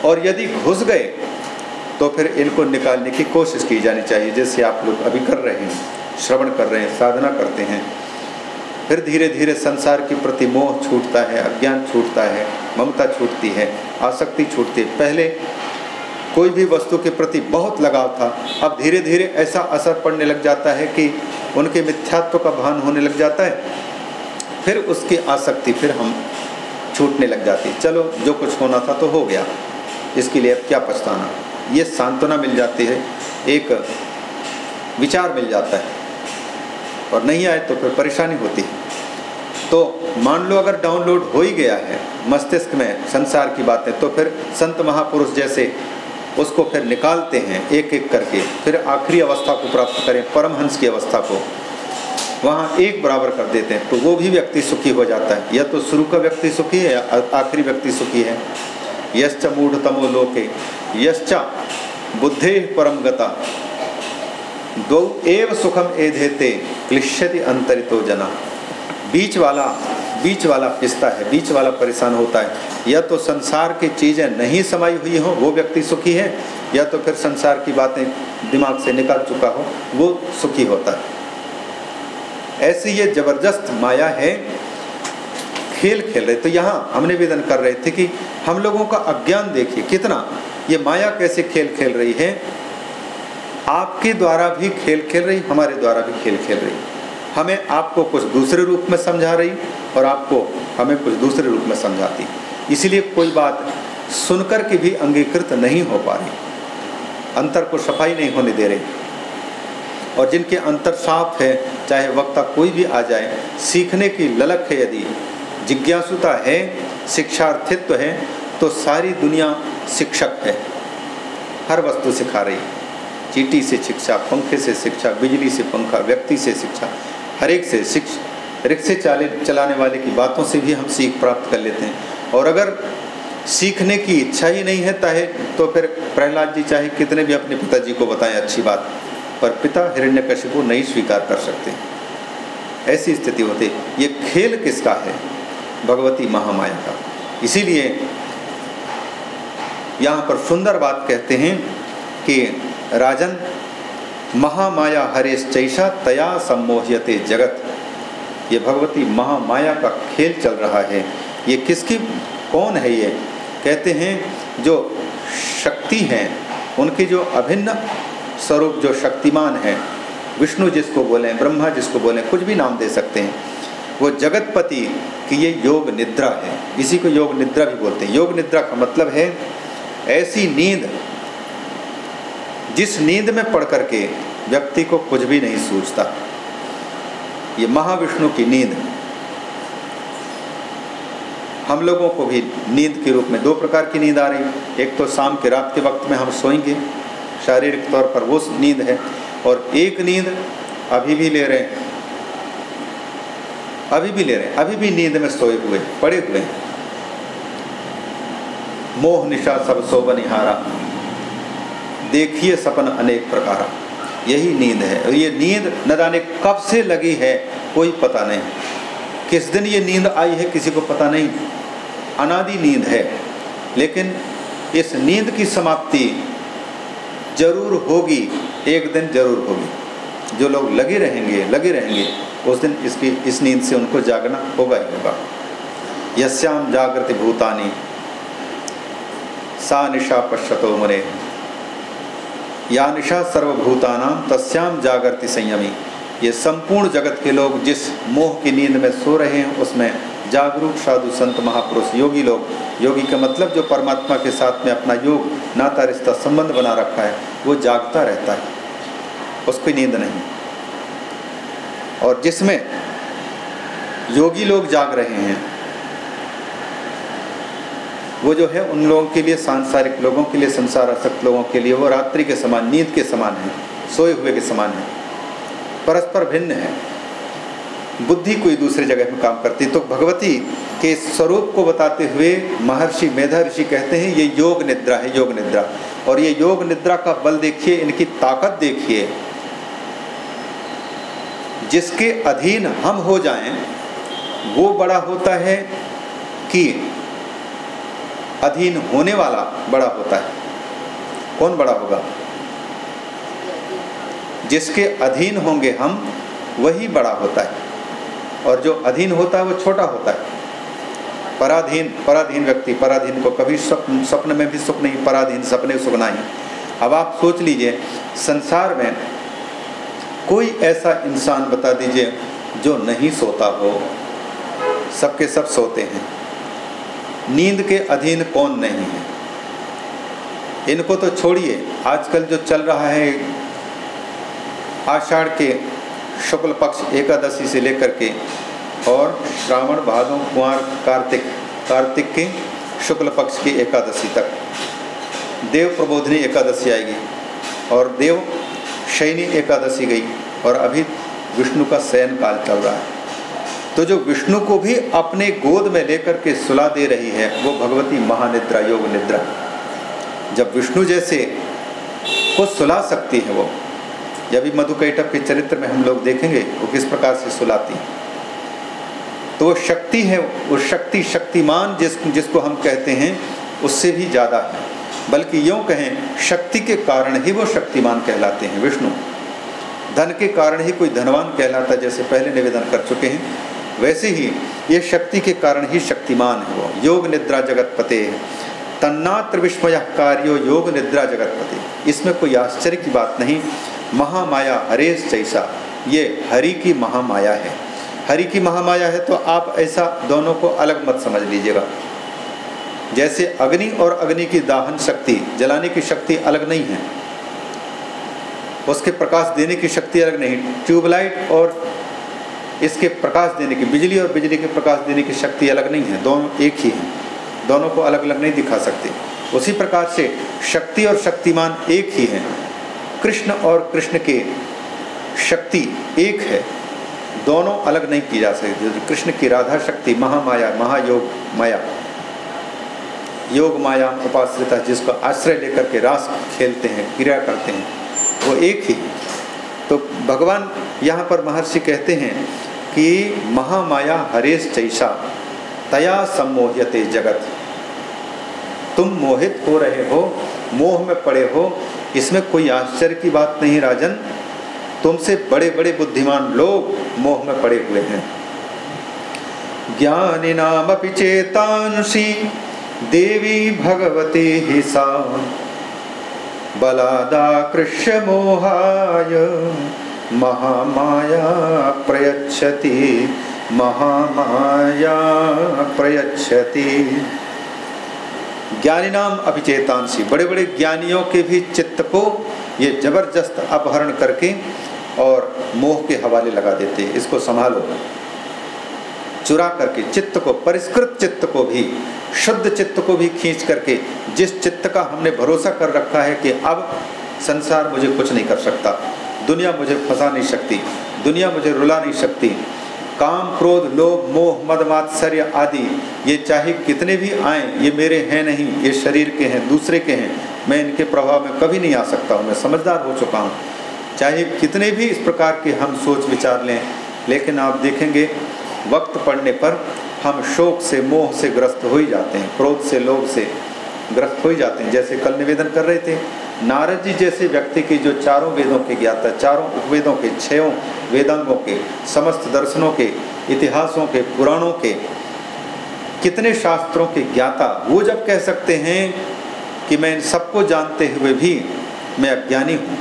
और यदि घुस गए तो फिर इनको निकालने की कोशिश की जानी चाहिए, जैसे आप लोग अभी कर रहे हैं, श्रवण कर रहे हैं, साधना करते हैं। फिर धीरे धीरे संसार के प्रति मोह छूटता है, अज्ञान छूटता है, ममता छूटती है, आसक्ति छूटती है। पहले कोई भी वस्तु के प्रति बहुत लगाव था, अब धीरे धीरे ऐसा असर पड़ने लग जाता है कि उनके मिथ्यात्व का भान होने लग जाता है, फिर उसकी आसक्ति फिर हम छूटने लग जाती है। चलो, जो कुछ होना था तो हो गया। इसके लिए अब क्या पछताना? ये सांत्वना मिल जाती है, एक विचार मिल जाता है। और नहीं आए तो फिर परेशानी होती है। तो मान लो अगर डाउनलोड हो ही गया है, मस्तिष्क में संसार की बातें तो फिर संत महापुरुष जैसे उसको फिर निकालते हैं एक एक करके, फिर आखिरी अवस्था को प्राप्त करें, परमहंस की अवस्था को। वहाँ एक बराबर कर देते हैं तो वो भी व्यक्ति सुखी हो जाता है। या तो शुरू का व्यक्ति सुखी है या आखिरी व्यक्ति सुखी है। यश्च मूढ़ तमो लोके, यश्च बुद्धे परम गता दो एव सुखम एधेते, क्लिश्यति अंतरितो जना। बीच वाला बीच वाला पिसता है, बीच वाला परेशान होता है। या तो संसार की चीज़ें नहीं समाई हुई हो, वो व्यक्ति सुखी है, या तो फिर संसार की बातें दिमाग से निकल चुका हो, वो सुखी होता है। ऐसी ये ज़बरदस्त माया है, खेल खेल रहे। तो यहाँ हम निवेदन कर रहे थे कि हम लोगों का अज्ञान देखिए, कितना? ये माया कैसे खेल खेल रही है? आपके द्वारा भी खेल खेल रही, हमारे द्वारा भी खेल खेल रही। हमें आपको कुछ दूसरे रूप में समझा रही और आपको हमें कुछ दूसरे रूप में समझाती। इसीलिए कोई बात सुनकर के भी अंगीकृत नहीं हो पा रही। अंतर को सफ़ाई नहीं होने दे रही। और जिनके अंतर साफ़ है, चाहे वक्ता कोई भी आ जाए, सीखने की ललक है यदि, जिज्ञासुता है, शिक्षार्थित्व है तो सारी दुनिया शिक्षक है। हर वस्तु सिखा रही। चीटी से शिक्षा, पंखे से शिक्षा, बिजली से पंखा, व्यक्ति से शिक्षा हर एक से शिक्षा रिक्शे चाले, चलाने वाले की बातों से भी हम सीख प्राप्त कर लेते हैं। और अगर सीखने की इच्छा ही नहीं है चाहे तो फिर प्रहलाद जी चाहे कितने भी अपने पिताजी को बताएँ, अच्छी बात, पर पिता हिरण्य को नहीं स्वीकार कर सकते। ऐसी स्थिति होती, ये खेल किसका है? भगवती महामाया का। इसीलिए यहाँ पर सुंदर बात कहते हैं कि राजन, महामाया चैषा तया सम्मोह्यते जगत। ये भगवती महामाया का खेल चल रहा है। ये किसकी, कौन है ये? कहते हैं, जो शक्ति हैं, उनकी जो अभिन्न स्वरूप, जो शक्तिमान है, विष्णु जिसको बोलें, ब्रह्मा जिसको बोलें, कुछ भी नाम दे सकते हैं। वो जगतपति की ये योग निद्रा है। इसी को योग निद्रा भी बोलते हैं। योग निद्रा का मतलब है, ऐसी नींद जिस नींद में पढ़ करके व्यक्ति को कुछ भी नहीं सूझता। ये महाविष्णु की नींद। हम लोगों को भी नींद के रूप में दो प्रकार की नींद आ रही एक तो शाम के रात के वक्त में हम सोएँगे, शारीरिक तौर पर वो नींद है। और एक नींद अभी भी ले रहे हैं। अभी भी ले रहे हैं। अभी भी नींद में सोए हुए, पड़े हुए मोह निशा सब सो बनिहारा देखिए सपन अनेक प्रकार। यही नींद है। और ये नींद न जाने कब से लगी है, कोई पता नहीं। किस दिन ये नींद आई है, किसी को पता नहीं। अनादि नींद है। लेकिन इस नींद की समाप्ति ज़रूर होगी, एक दिन ज़रूर होगी। जो लोग लगे रहेंगे लगे रहेंगे, उस दिन इसकी, इस नींद से उनको जागना होगा ही होगा। यश्याम जागृति भूतानी। सा निशा पश्यतो मुने। या निशा सर्वभूतानाम तस्याम जागृति संयमी। ये संपूर्ण जगत के लोग जिस मोह की नींद में सो रहे हैं, उसमें जागरूक साधु संत महापुरुष, योगी लोग। योगी का मतलब जो परमात्मा के साथ में अपना योग, नाता रिश्ता संबंध बना रखा है, वो जागता रहता है। उसकी नींद नहीं। और जिसमें योगी लोग जाग रहे हैं वो जो है, उन लोगों के लिए, सांसारिक लोगों के लिए संसार आसक्त लोगों के लिए, वो रात्रि के समान, नींद के समान है, सोए हुए के समान है। परस्पर भिन्न है। बुद्धि कोई दूसरी जगह में काम करती तो भगवती के स्वरूप को बताते हुए महर्षि मेधा ऋषि कहते हैं, ये योग निद्रा है, योग निद्रा। और ये योग निद्रा का बल देखिए, इनकी ताकत देखिए। जिसके अधीन हम हो जाएँ, वो बड़ा होता है कि अधीन होने वाला बड़ा होता है। कौन बड़ा होगा? जिसके अधीन होंगे हम, वही बड़ा होता है। और जो अधीन होता है, वो छोटा होता है। पराधीन पराधीन व्यक्ति, पराधीन को कभी स्वप्न स्वप्न में भी सुख नहीं, पराधीन सपने सुख नहीं। अब आप सोच लीजिए, संसार में कोई ऐसा इंसान बता दीजिए, जो नहीं सोता हो। सबके सब सोते हैं। नींद के अधीन कौन नहीं है। इनको तो छोड़िए, आजकल जो चल रहा है, आषाढ़ के शुक्ल पक्ष एकादशी से लेकर के, और श्रावण भादों कुंवर, कार्तिक कार्तिक के शुक्ल पक्ष की एकादशी तक। देव प्रबोधनी एकादशी आएगी, और देव शैनी एकादशी गई, और अभी विष्णु का शयन काल चल रहा है। तो जो विष्णु को भी अपने गोद में लेकर के सुला दे रही है, वो भगवती महानिद्रा, योग निद्रा। जब विष्णु जैसे को सुला सकती है वो जब भी मधुकैटभ के चरित्र में हम लोग देखेंगे, वो किस प्रकार से सुलाती है। तो वो शक्ति है, वो शक्ति शक्तिमान जिस, जिसको हम कहते हैं, उससे भी ज़्यादा है। बल्कि यूँ कहें, शक्ति के कारण ही वो शक्तिमान कहलाते हैं विष्णु। धन के कारण ही कोई धनवान कहलाता, जैसे पहले निवेदन कर चुके हैं वैसे ही ये शक्ति के कारण ही शक्तिमान है वो। योग निद्रा जगत पते तन्नात्र विस्मय कार्यो योग निद्रा जगत पते इसमें कोई आश्चर्य की बात नहीं। महामाया हरेश जैसा। ये हरि की महामाया है। हरि की महामाया है तो आप ऐसा दोनों को अलग मत समझ लीजिएगा। जैसे अग्नि और अग्नि की दाहन शक्ति, जलाने की शक्ति अलग नहीं है। उसके प्रकाश देने की शक्ति अलग नहीं। ट्यूबलाइट और इसके प्रकाश देने की बिजली और बिजली के प्रकाश देने की शक्ति अलग नहीं है, दोनों एक ही हैं। दोनों को अलग अलग नहीं दिखा सकते। उसी प्रकार से शक्ति और शक्तिमान एक ही हैं। कृष्ण और कृष्ण के शक्ति एक है। दोनों अलग नहीं की जा सकती। कृष्ण की राधा शक्ति, महामाया, महायोग माया। योग माया उपाश्रिता जिसको आश्रय लेकर के रास खेलते हैं, क्रिया करते हैं, वो एक ही तो भगवान यहाँ पर महर्षि कहते हैं कि महामाया हरेश चैषा, तया सम्मोह्यते जगत। तुम मोहित हो रहे हो, मोह में पड़े हो, इसमें कोई आश्चर्य की बात नहीं राजन। तुमसे बड़े बड़े बुद्धिमान लोग मोह में पड़े हुए हैं। ज्ञानी नाम चेतांशी देवी भगवती ही सा बलादाकृष्य मोहाय महामाया प्रयच्छति महामाया प्रयच्छति। ज्ञानी नाम अभिचेतांशी। बड़े बड़े ज्ञानियों के भी चित्त को ये ज़बरदस्त अपहरण करके और मोह के हवाले लगा देते इसको संभालो। चुरा करके चित्त को, परिष्कृत चित्त को भी, शुद्ध चित्त को भी खींच करके, जिस चित्त का हमने भरोसा कर रखा है कि अब संसार मुझे कुछ नहीं कर सकता, दुनिया मुझे फंसा नहीं सकती, दुनिया मुझे रुला नहीं सकती, काम, क्रोध, लोभ, मोह, मद, मात्सर्य आदि, ये चाहे कितने भी आए, ये मेरे हैं नहीं, ये शरीर के हैं, दूसरे के हैं, मैं इनके प्रभाव में कभी नहीं आ सकता हूँ, मैं समझदार हो चुका हूँ। चाहे कितने भी इस प्रकार के हम सोच विचार लें, लेकिन आप देखेंगे वक्त पड़ने पर हम शोक से, मोह से ग्रस्त हो ही जाते हैं, क्रोध से, लोभ से ग्रस्त हो ही जाते हैं। जैसे कल निवेदन कर रहे थे, नारद जी जैसे व्यक्ति की जो चारों वेदों के ज्ञाता, चारों उपवेदों के, छयों वेदांगों के, समस्त दर्शनों के, इतिहासों के, पुराणों के, कितने शास्त्रों के ज्ञाता, वो जब कह सकते हैं कि मैं इन सबको जानते हुए भी मैं अज्ञानी हूँ।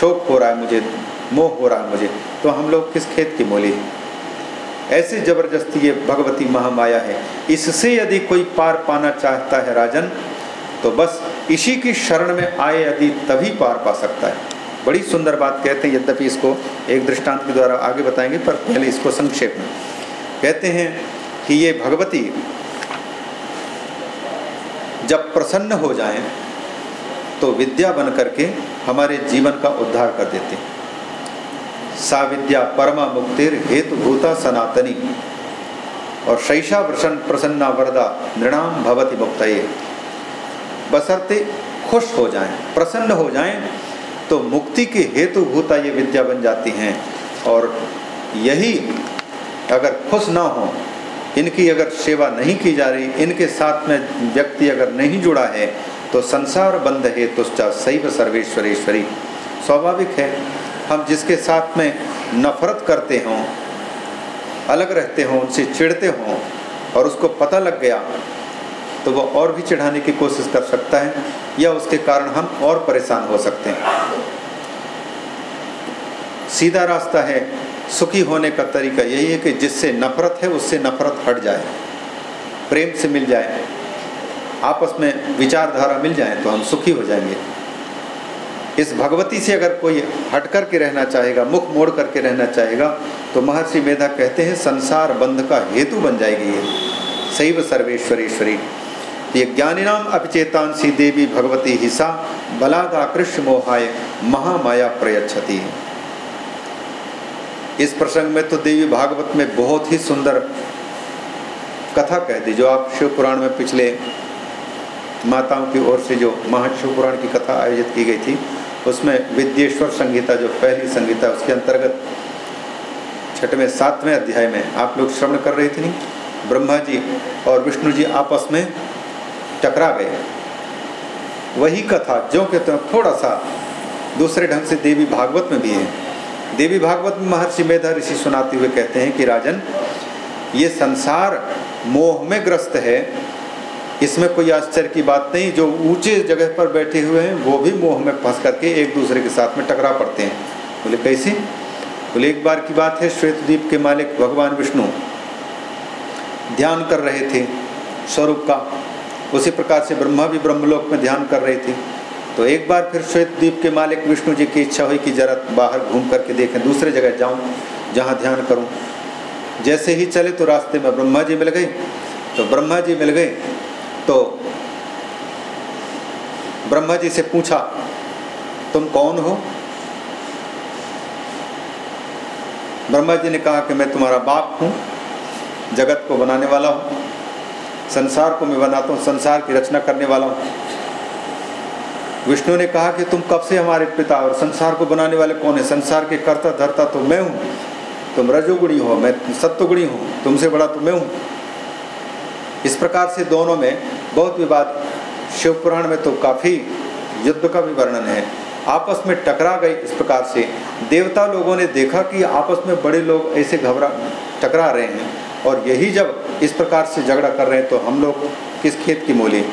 शोक हो रहा है मुझे, मोह हो रहा है मुझे तो हम लोग किस खेत की मोली हैं? ऐसे ज़बरदस्ती ये भगवती महामाया है। इससे यदि कोई पार पाना चाहता है राजन तो बस इसी की शरण में आए यदि तभी पार पा सकता है। बड़ी सुंदर बात कहते हैं, यद्यपि इसको एक दृष्टांत के द्वारा आगे बताएँगे, पर पहले इसको संक्षेप में। कहते हैं कि ये भगवती जब प्रसन्न हो जाएँ तो विद्या बन करके हमारे जीवन का उद्धार कर देते हैं। सा विद्या परमा मुक्तिर हेतु भूता सनातनी। और शैषा प्रसन्न प्रसन्ना वरदा नृणाम भवती मुक्त बसरते खुश हो जाएँ, प्रसन्न हो जाएँ तो मुक्ति के हेतु भूता ये विद्या बन जाती हैं। और यही अगर खुश ना हो, इनकी अगर सेवा नहीं की जा रही, इनके साथ में व्यक्ति अगर नहीं जुड़ा है तो संसार बंद है तुष्टा सैव सर्वेश्वरेश्वरी। स्वाभाविक है हम जिसके साथ में नफरत करते हों, अलग रहते हों, उनसे चिढ़ते हों और उसको पता लग गया तो वो और भी चढ़ाने की कोशिश कर सकता है या उसके कारण हम और परेशान हो सकते हैं। सीधा रास्ता है, सुखी होने का तरीका यही है कि जिससे नफरत है, उससे नफरत हट जाए, प्रेम से मिल जाए, आपस में विचारधारा मिल जाए तो हम सुखी हो जाएँगे। इस भगवती से अगर कोई हट कर के रहना चाहेगा, मुख मोड़ करके रहना चाहेगा तो महर्षि मेधा कहते हैं, संसार बंध का हेतु बन जाएगी ये। शैव सर्वेश्वरेश्वरी। ये ज्ञानी नाम अपचेतांसी देवी भगवती हिसा बलादाकृष्ण मोहाय, महामाया प्रयच्छति। इस प्रसंग में तो देवी भागवत में बहुत ही सुंदर कथा कह दी, जो आप शिव पुराण में पिछले माताओं की ओर से जो महाशिव पुराण की कथा आयोजित की गई थी उसमें विद्येश्वर संगीता, जो पहली संगीता उसके अंतर्गत छठवें, सातवें अध्याय में आप लोग श्रवण कर रहे थे नहीं? ब्रह्मा जी और विष्णु जी आपस में टकरा गए। वही कथा, जो के तो थोड़ा सा दूसरे ढंग से देवी भागवत में भी है। देवी भागवत में महर्षि मेधा ऋषि सुनाते हुए कहते हैं कि राजन, ये संसार मोह में ग्रस्त है इसमें कोई आश्चर्य की बात नहीं, जो ऊँचे जगह पर बैठे हुए हैं, वो भी मोह में फंस करके एक दूसरे के साथ में टकरा पड़ते हैं। बोले, कैसे? बोले, एक बार की बात है श्वेत द्वीप के मालिक भगवान विष्णु ध्यान कर रहे थे, स्वरूप का। उसी प्रकार से ब्रह्मा भी ब्रह्मलोक में ध्यान कर रहे थे। तो एक बार फिर श्वेत द्वीप के मालिक विष्णु जी की इच्छा हुई कि जरा बाहर घूम करके देखें, दूसरे जगह जाऊँ, जहाँ ध्यान करूँ। जैसे ही चले तो रास्ते में ब्रह्मा जी मिल गए। तो ब्रह्मा जी मिल गए। तो ब्रह्मा जी से पूछा, तुम कौन हो? ब्रह्मा जी ने कहा कि मैं तुम्हारा बाप हूँ, जगत को बनाने वाला हूँ, संसार को मैं बनाता हूँ, संसार की रचना करने वाला हूँ। विष्णु ने कहा कि तुम कब से हमारे पिता और संसार को बनाने वाले कौन है? संसार के कर्ता धरता तो मैं हूँ। तुम रजोगुणी हो, मैं सत्वगुणी हूँ। तुमसे बड़ा तो मैं हूँ। इस प्रकार से दोनों में बहुत विवाद। शिव पुराण में तो काफ़ी युद्ध का भी वर्णन है। आपस में टकरा गए इस प्रकार से। देवता लोगों ने देखा कि आपस में बड़े लोग ऐसे घबरा, टकरा रहे हैं और यही जब इस प्रकार से झगड़ा कर रहे हैं तो हम लोग किस खेत की मूली?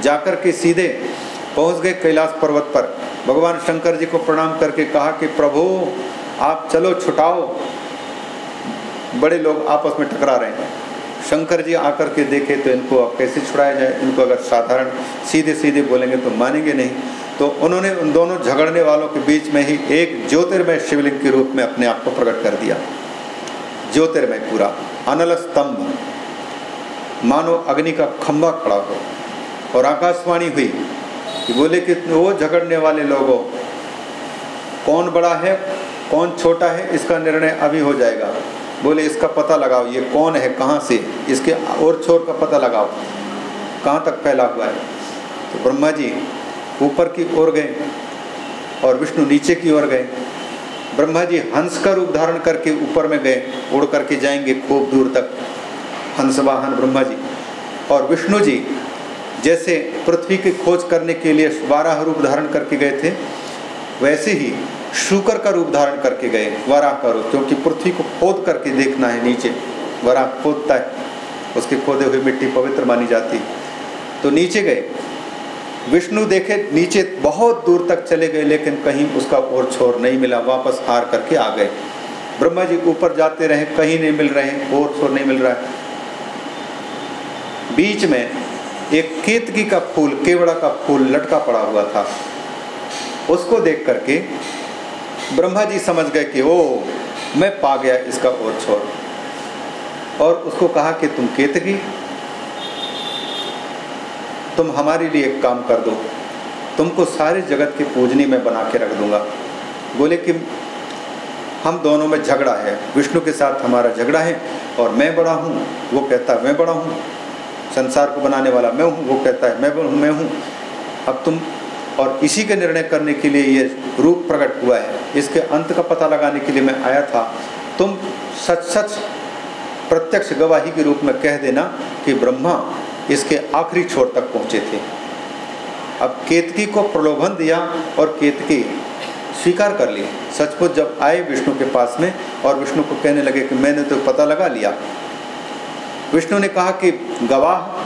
जाकर के सीधे पहुँच गए कैलाश पर्वत पर। भगवान शंकर जी को प्रणाम करके कहा कि, प्रभु, आप चलो, छुटाओ। बड़े लोग आपस में टकरा रहे हैं। शंकर जी आकर के देखे तो इनको अब कैसे छुड़ाया जाए? इनको अगर साधारण सीधे सीधे बोलेंगे तो मानेंगे नहीं। तो उन्होंने उन दोनों झगड़ने वालों के बीच में ही एक ज्योतिर्मय शिवलिंग के रूप में अपने आप को प्रकट कर दिया। ज्योतिर्मय पूरा। अनल स्तंभ। मानो अग्नि का खंभा खड़ा हो और आकाशवाणी हुई कि बोले कि वो झगड़ने वाले लोगों, कौन बड़ा है, कौन छोटा है, इसका निर्णय अभी हो जाएगा। बोले, इसका पता लगाओ, ये कौन है, कहाँ से? इसके और छोर का पता लगाओ। कहाँ तक फैला हुआ है? तो ब्रह्मा जी ऊपर की ओर गए और विष्णु नीचे की ओर गए। ब्रह्मा जी हंस का रूप धारण करके ऊपर में गए, उड़ करके जाएँगे खूब दूर तक। हंस वाहन ब्रह्मा जी और विष्णु जी जैसे पृथ्वी की खोज करने के लिए बारह रूप धारण करके गए थे, वैसे ही शुकर का रूप धारण करके गए, वराह का रूप, क्योंकि पृथ्वी को खोद करके देखना है नीचे। वराह खोदता है, उसके खोदे हुए मिट्टी पवित्र मानी जाती तो नीचे गए। विष्णु देखे, नीचे बहुत दूर तक चले गए, लेकिन कहीं उसका और छोर नहीं मिला, वापस हार करके आ गए। ब्रह्मा जी ऊपर जाते रहे, कहीं नहीं मिल रहे, और छोर नहीं मिल रहा है। बीच में एक केतकी का फूल, केवड़ा का फूल लटका पड़ा हुआ था। उसको देख करके ब्रह्मा जी समझ गए कि ओ मैं पा गया इसका और छोर। और उसको कहा कि, तुम केतकी, तुम हमारे लिए एक काम कर दो। तुमको सारे जगत के पूजनी में बना के रख दूँगा। बोले कि, हम दोनों में झगड़ा है। विष्णु के साथ हमारा झगड़ा है और मैं बड़ा हूँ। वो कहता है मैं बड़ा हूँ। संसार को बनाने वाला मैं हूँ। वो कहता है मैं मैं हूँ। अब तुम और इसी के निर्णय करने के लिए ये रूप प्रकट हुआ है। इसके अंत का पता लगाने के लिए मैं आया था। तुम सच सच प्रत्यक्ष गवाही के रूप में कह देना कि ब्रह्मा इसके आखिरी छोर तक पहुँचे थे। अब केतकी को प्रलोभन दिया और केतकी स्वीकार कर ली। सचमुच जब आए विष्णु के पास में और विष्णु को कहने लगे कि मैंने तो पता लगा लिया। विष्णु ने कहा कि गवाह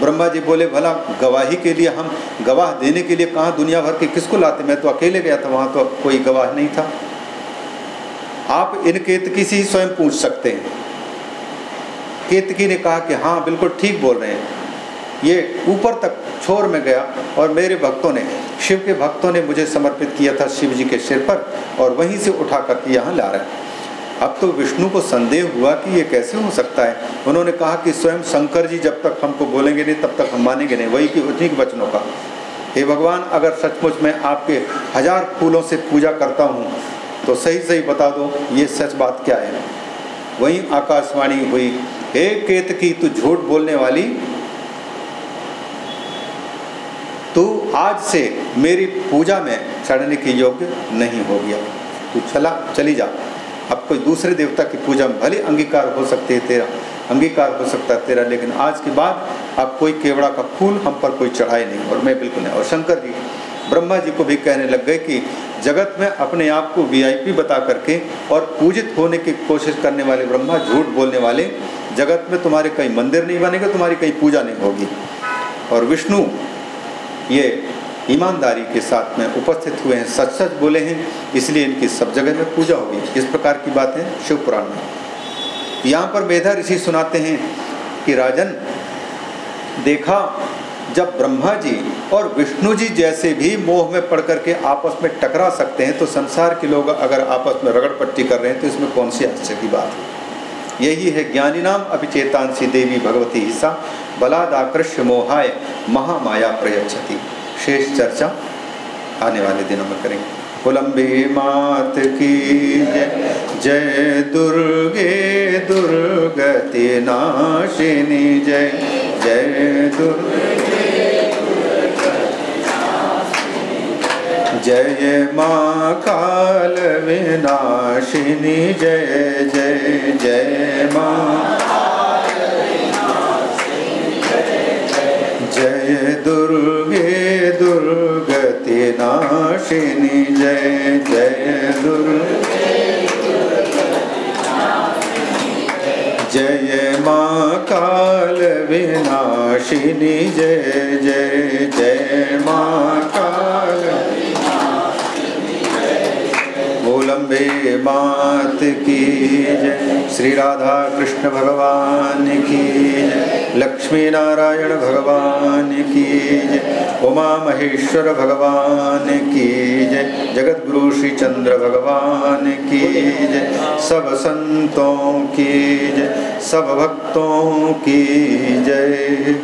ब्रह्मा जी बोले, भला गवाही के लिए हम गवाह देने के लिए कहाँ दुनिया भर के किसको लाते? मैं तो अकेले गया था, वहाँ तो कोई गवाह नहीं था। आप इन केतकी से ही स्वयं पूछ सकते हैं। केतकी ने कहा कि हाँ बिल्कुल ठीक बोल रहे हैं। ये ऊपर तक छोर में गया और मेरे भक्तों ने, शिव के भक्तों ने मुझे समर्पित किया था शिव जी के सिर पर और वहीं से उठा करके यहाँ ला रहे हैं। अब तो विष्णु को संदेह हुआ कि ये कैसे हो सकता है। उन्होंने कहा कि स्वयं शंकर जी जब तक हमको बोलेंगे नहीं, तब तक हम मानेंगे नहीं। वही कि उन्हीं वचनों का। हे भगवान, अगर सचमुच मैं आपके हज़ार फूलों से पूजा करता हूँ तो सही सही बता दो, ये सच बात क्या है? वही आकाशवाणी हुई, हे केत की तू झूठ बोलने वाली, तू आज से मेरी पूजा में चढ़ने के योग्य नहीं हो गया तू चला, चली जा। अब कोई दूसरे देवता की पूजा में भले अंगीकार हो सकते है तेरा, अंगीकार हो सकता है तेरा, लेकिन आज के बाद अब कोई केवड़ा का फूल हम पर कोई चढ़ाए नहीं। और मैं बिल्कुल नहीं, और शंकर जी, ब्रह्मा जी को भी कहने लग गए कि जगत में अपने आप को वीआईपी बता करके और पूजित होने की कोशिश करने वाले ब्रह्मा, झूठ बोलने वाले, जगत में तुम्हारे कहीं मंदिर नहीं बनेगा, तुम्हारी कहीं पूजा नहीं होगी। और विष्णु, ये ईमानदारी के साथ में उपस्थित हुए हैं सच सच बोले हैं, इसलिए इनकी सब जगह में पूजा होगी। इस प्रकार की बातें शिव पुराण में। यहाँ पर मेधा ऋषि सुनाते हैं कि, राजन, देखा, जब ब्रह्मा जी और विष्णु जी जैसे भी मोह में पड़ करके आपस में टकरा सकते हैं तो संसार के लोग अगर आपस में रगड़ पट्टी कर रहे हैं तो इसमें कौन सी आश्चर्य की बात है? यही है ज्ञानी नाम अभिचेतांसी देवी भगवती हिस्सा बलादाकृष्य मोहाय महामाया प्रयच्छति। शेष चर्चा आने वाले दिनों में करेंगे। कुलम्बी मात की जय जय दुर्गे दुर्गति नाशिनी जय जय दुर्गे जय माँ काल विनाशिनी जय जय जय माँ दुर्गति नाशिनी जय जय दुर्गे जय माँ काल विनाशिनी जय मात की जय। श्री राधा कृष्ण भगवान की जय। लक्ष्मी नारायण भगवान की जय। उमा महेश्वर भगवान की जय। जगत गुरु श्री चंद्र भगवान की जय। सब संतों की जय। सब भक्तों की जय।